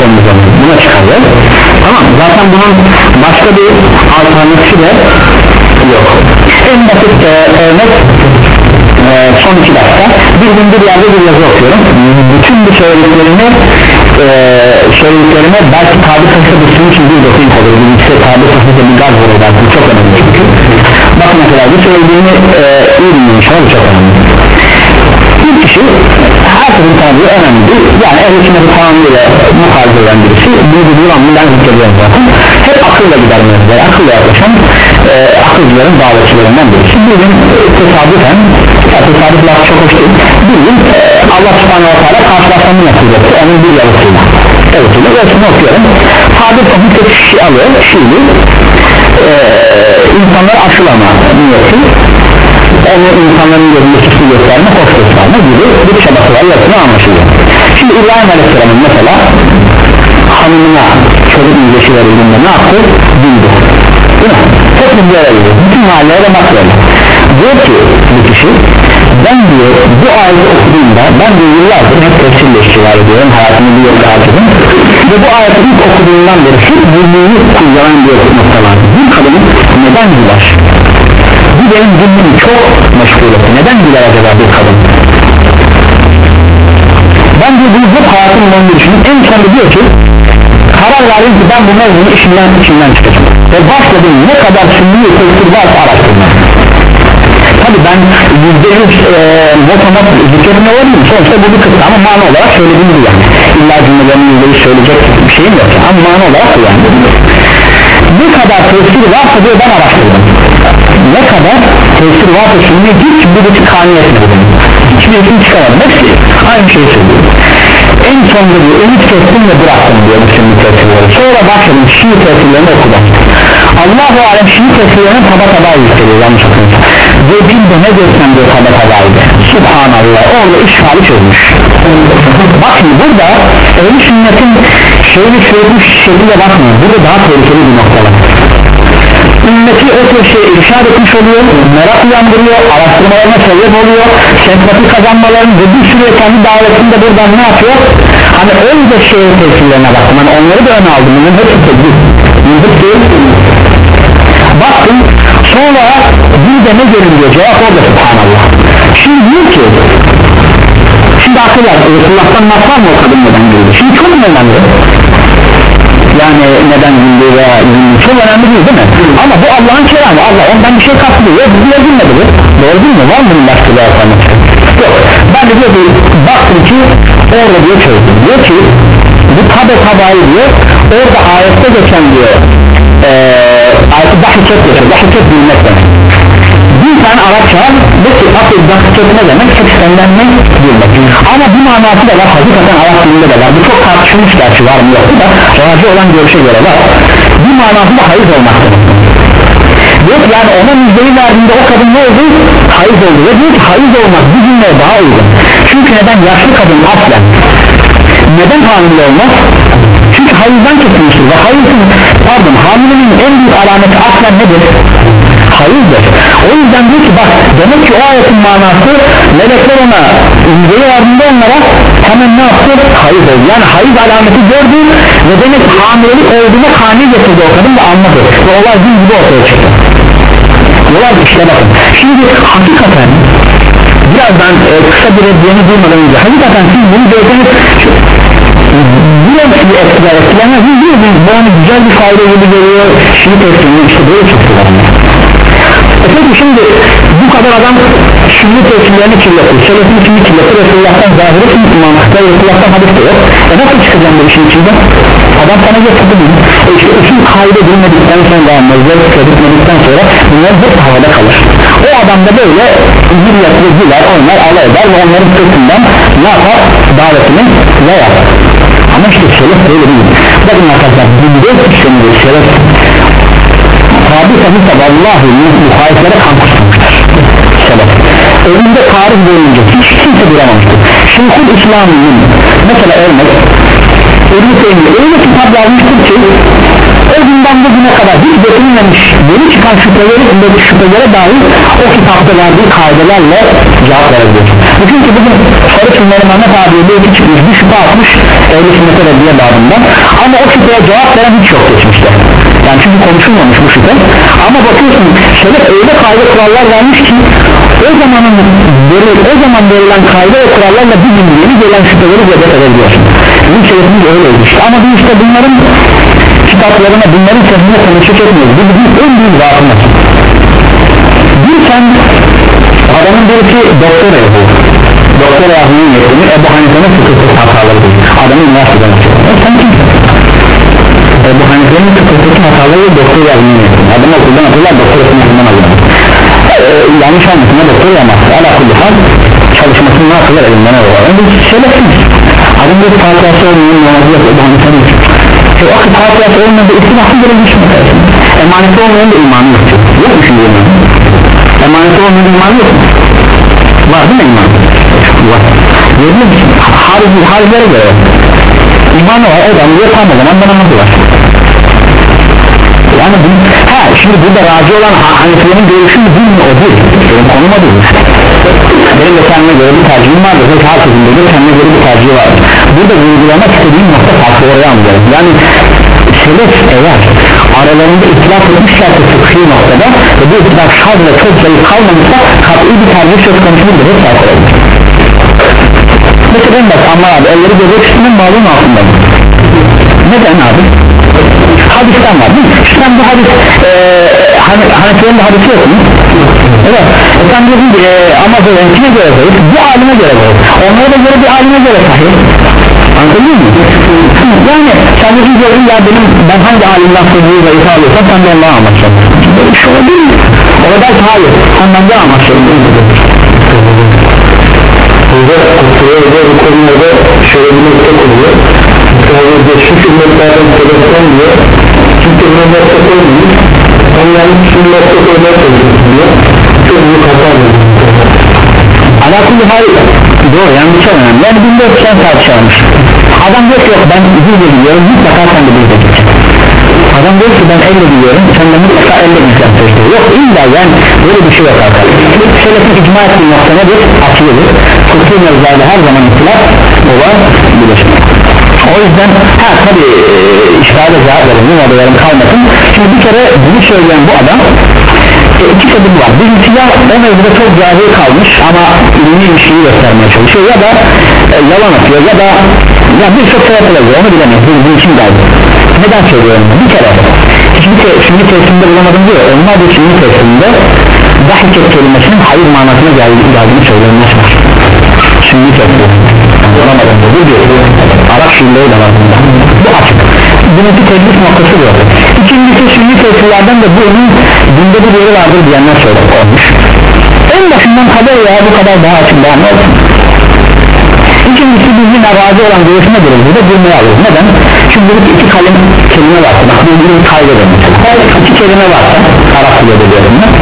konuda buna çıkarıyor tamam zaten bunun başka bir alternatifi de yok. En basit e, örnek e, son iki dakika. Bir gün bir yerde bir yazı okuyorum. Bütün bu söylediklerimi e, söylediklerime belki tabi taşı düştüğüm için bir dokuyum olur bir işte tabi taşı bir gaz olur belki çok önemli çünkü. Bak mesela bu söylediğimi e, iyi bu çok önemli. Bir kişi herkesin tanıdığı önemli yani ehl-i sünneti tamamıyla muhalif olan birisi bunu devamlı ben zikrediyorum zaten. Hep akılla gider mevzuları akılla yaklaşan e, akılcıların davetçilerinden birisi. Bir gün e, tesadüfen tesadüf lafı çok hoş değil. Bir gün e, Allah subhanahu wa ta'ala karşılaşmamı nasip onun bir yavusuyla yavusuyla yavusunu okuyorum. Hadis onu tek kişi alıyor Şiili e, insanlar aşılama niyeti onu insanların gözünde suçlu gösterme hoş gösterme gibi bir çabası var yapını anlaşılıyor. Şimdi İbrahim Aleyhisselam'ın mesela hanımına çocuk müjdesi verildiğinde ne yaptı? bildi değil mi? çok bilgi verildi bütün mahalleye de böyle. Diyor ki bir kişi ben diyor bu ayeti okuduğumda ben de yıllardır hep tefsirle iştigal ediyorum hayatımı bir yolda harcadım. Ve bu ayeti ilk okuduğumdan beri hep birliğini kullanan bir nokta var. Bir kadının neden güler bu benim zihnimi çok meşgul etti neden güler acaba bir kadın? Ben bunu hep hayatım boyunca düşündüm. En sonunda diyor ki karar verdim ki ben bu mevzunu işimden içinden çıkacağım. Ve başladım ne kadar sünni tefsir varsa araştırmaya tabi ben yüzde yüz motomot zikretme olabilirim sonuçta bu bir kısmı ama mana olarak söylediğim gibi yani. İlla cümlelerini yüzde yüz söyleyecek bir şeyim yok. Ama mana olarak bu yani. Ne kadar tefsir varsa diyor ben araştırdım ne kadar tesir varsa şimdi hiç birisi kani etmedim hiçbirisini çıkamadım hepsi aynı şeyi söylüyor. En sonunda diyor ümit kestim ve bıraktım diyor bu şimdi tesirleri. Sonra başladım Şii tesirlerini okudum. Allah-u Alem Şii tesirlerini taba taba yükseliyor yanlış okuyunca ve bir de ne görsem diyor taba tabaydı Subhanallah orada işgali çözmüş. Bak şimdi burada ehl sünnetin şeyini çözmüş şekilde bakmıyor burada daha tehlikeli bir nokta var ümmeti o tür şey irşad etmiş oluyor merak uyandırıyor araştırmalarına sebep oluyor sempati kazanmalarını ve bir sürü kendi davetinde buradan ne yapıyor? Hani öyle şey tesirlerine baktım hani onları da öne aldım bunun hepsi tedbir bunun değil. Baktım sonra bir de ne görünüyor cevap orada subhanallah. Şimdi diyor ki şimdi akıl var Resulullah'tan nasıl mı okudum neden şimdi çok önemli yani neden güldü veya güldü? Çok önemli değil değil mi? Ama bu Allah'ın kelamı. Allah ondan bir şey kastediyor bu diye bilmedi bu doğru değil mi? Var mı bunun başka bir alternatif yok. Ben de diyor baktım ki orada diyor çözdüm diyor ki bu tabi tabayı diyor orada ayette geçen diyor ee, ayette dahiket geçiyor. Dahiket bilmek demek tane Arapça ki akıl dahiket ne demek? Seslenmek bilmek ama bir manası da var hakikaten Arap dilinde de var. Bu çok tartışılmış gerçi var mı yok da. Olan görüşe göre var. Bir manası da hayız olmak demek Yok yani ona müjdeyi verdiğinde o kadın ne oldu? Hayız oldu. Ve diyor ki hayız olmak bir cümleye daha uygun. Çünkü neden? Yaşlı kadın aslen. Neden hamile olmaz? Çünkü hayızdan kesilmiştir ve hayızın pardon hamilenin en büyük alameti aslen nedir? Hayızdır O yüzden diyor ki bak demek ki o ayetin manası melekler ona müjdeyi verdiğinde onlara hemen ne yaptı? Hayız oldu. Yani hayız alameti gördü ve demek hamilelik olduğuna kani getirdi o kadın da anladı. Ve olay gün gibi ortaya çıktı. Olay işte bakın. Şimdi hakikaten birazdan e, kısa bir reddiyeni duymadan önce hakikaten siz bunu gördünüz. Biraz bir etkiler etkilemez mi diyor bu onu güzel bir fayda gibi görüyor şimdi teslimini işte böyle kullanıyor e peki şimdi bu kadar adam şimdi teslimlerini kirletiyor. Selefin şimdi kirletiyor. Resulullah'tan zahiri şimdi mantıkta Resulullah'tan hadis de yok. E nasıl çıkacağım bu işin içinde adam sana getirdi bunu e işte usul kaydı bilmedikten sonra mezleri kreditmedikten sonra bunlar hep havada kalır. O adam da böyle zürriyetli güler oynar alay eder ve onların sırtından ne yapar? Davetini yayar ama işte şeref böyle değil. Bakın arkadaşlar bildiği sisteminde şeref tabi Allah'ı muhaliflere kan kusturmuşlar şeref önünde tarih boyunca hiç kimse duramamıştır Şeyhul İslam'ın mesela örnek Ebu Teymi öyle kitap yazmıştır ki o günden bugüne kadar hiç dökülmemiş yeni çıkan şüpheleri, şüphelere dair o kitapta verdiği kaidelerle cevap verebilir. Çünkü bugün Sarı Sünleri Mehmet abiye bir iki çıkmış bir şüphe atmış ehli sünnete reddiye babından ama o şüpheye cevap veren hiç yok geçmişte yani çünkü konuşulmamış bu şüphe. Ama bakıyorsun şeref öyle kayda kurallar vermiş ki o zamanın o zaman verilen kayda ve kurallarla bir gün yeni gelen şüpheleri cevap edebiliyorsun. Bizim şerefimiz öyleydi işte. Ama biz işte bunların kitaplarına bunların sözüne konuşup etmiyoruz. Bu bizim en büyük zaafımız bir sen adamın birisi doktor yapıyor doktor yazmayı yetini Ebu Hanife'nin fıkıhsız hataları adamın üniversiteden açıyor sen kimsin Ebu Hanife'nin fıkıhsız hataları doktor yazmayı yetini adam okuldan atıyorlar doktor sınavından alıyor. Ee, yanlış anlatımda doktor yapmaz ala kulli hal çalışmasını ne yapıyorlar elinden alıyorlar biz şerefsiz. Adam bir fatihası olmayan namazı yok Ebu Hanife'nin e, o ki fatihası bir istilahı verilmiş mi emaneti olmayan bir imanı yok. Yok mu şimdi imanı? Emaneti olmayan imanı yok var değil mi iman? Var. Yerine harici haricilere göre. İmanı var o zaman yok ama zaman bana nasıl var yani bu, ha şimdi burada razı olan Hanefilerin görüşü mü değil mi? O değil. Benim konuma değil. Benim de kendime göre bir tercihim vardır ve herkesin de kendine göre bir tercihi var burada uygulamak istediğim nokta farklı oraya anlayalım yani selef eğer aralarında itilaf etmişlerse fıkhi noktada ve bu itilaf şaz çok zayıf kalmamışsa kat'i bir tercih söz konusu değildir hep fark olabilir mesela en basit ama abi. Elleri göbek üstünün bağlığın altında neden abi? Hadisten var değil mi? sen bu hadis hani, Hanefilerin de hadisi yok mu? evet e sen diyorsun ki ee, ama böyle kime göre zayıf? bu alime göre zayıf onlara da göre bir alime göre sahip anladın mı? yani sen de diyorsun ya benim ben hangi alimden sözünü zayıf alıyorsam sen de almak zorundasın böyle şey olabilir mi? o kadar hayır sen benden almak zorundasın
burada kutuya bu konularda şöyle bir nokta konuyor yani geçmiş ümmetlerden bir nokta koymuyor onların bir nokta koymaya çalışıyor çok büyük hata
Alakülü hal doğru yani çok önemli yani 1400 tartışılmış adam diyor ki yok ben yüzde biliyorum mutlaka sen de yüzde adam diyor ki ben elle biliyorum sen de mutlaka elle bileceksin yok illa yani böyle bir şey yok arkadaşlar selefin icma ettiği nokta nedir? akıllıdır mevzularda her zaman ihtilaf olabilir o yüzden ha tabi e, iştihada cevap verin numaralarım kalmasın. Şimdi bir kere bunu söyleyen bu adam e, iki sebebi var. Birincisi ya o mevzuda çok cahil kalmış ama ilmi bir şeyi göstermeye çalışıyor ya da e, yalan atıyor ya da ya birçok sebep olabilir onu bilemeyiz. Bu bizim için geldi neden söylüyorum? Bir kere hiçbir te şimdi teslimde bulamadım diyor. Onlar da şimdi teslimde dahiket kelimesinin hayır manasına geldiğini, geldiğini şimdi teslim bulamadım bu diyor Arap şiirleri de var bunda bu açık birinci tedris noktası bu ikincisi sünni tefsirlerden de bunun dinde bir yeri vardır diyenler söyle olmuş en başından haber ya bu kadar daha açık daha ne olsun İkincisi bizim razı olan görüşüne göre burada durmaya alır. Neden? Çünkü burada iki kalem kelime var. Bak bu bir kaydeder mesela. İki kelime varsa Arap dili diyorum ben.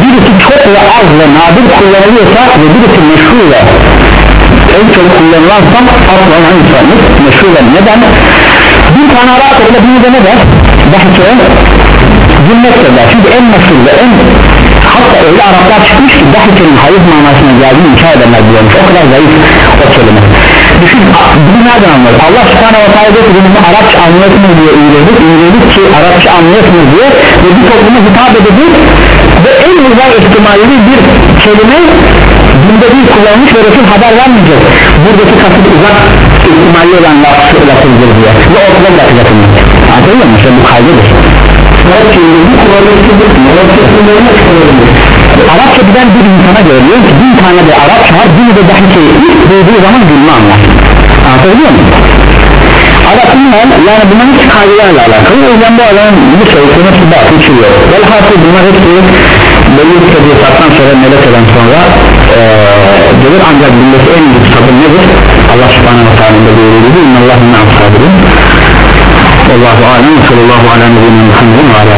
Birisi çok ve az ve nadir kullanılıyorsa ve birisi meşhur ve en çok kullanılansa aslan hangisi meşhur ve neden? Bir tane Arap adıyla bunu da ne der? Bahçe cümlet der. Çünkü en meşhur ve en hatta öyle Araplar çıkmış ki Dahike'nin hayız manasına geldiğini inkar edenler biliyormuş o kadar zayıf o kelime düşün bunu nereden anlar Allah subhanahu wa ta'ala diyor bunu Arapça anlıyorsunuz diye indirdik indirdik ki Arapça anlıyorsunuz diye. Ve bir topluma hitap edildik ve en uzak ihtimalli bir kelime dinde değil kullanılmış ve Resul haber vermeyecek. Buradaki kasıt uzak ihtimalli olan lafı lafızdır diye. Ve ortada bırakacak onu anladın mı? İşte bu kaydedir. Arapça bilen bir insana göre diyor ki bin tane de Arapça var biri de dahi şey ilk duyduğu zaman gülme anlar. Anlatabiliyor muyum? Araplar yani bunların hiç kaydelerle alakalı. O yüzden bu adamın bu hepsi batı içiliyor. Velhasıl bunlar hepsi belli bir tedrisattan sonra melek eden sonra ee, gelir. Ancak bildeki en büyük sabır nedir? Allah subhanahu wa ta'ala buyuruyor gibi innallahu ma'as sabirin Allahu alem ve sallallahu ala nebiyyina Muhammedin ve ala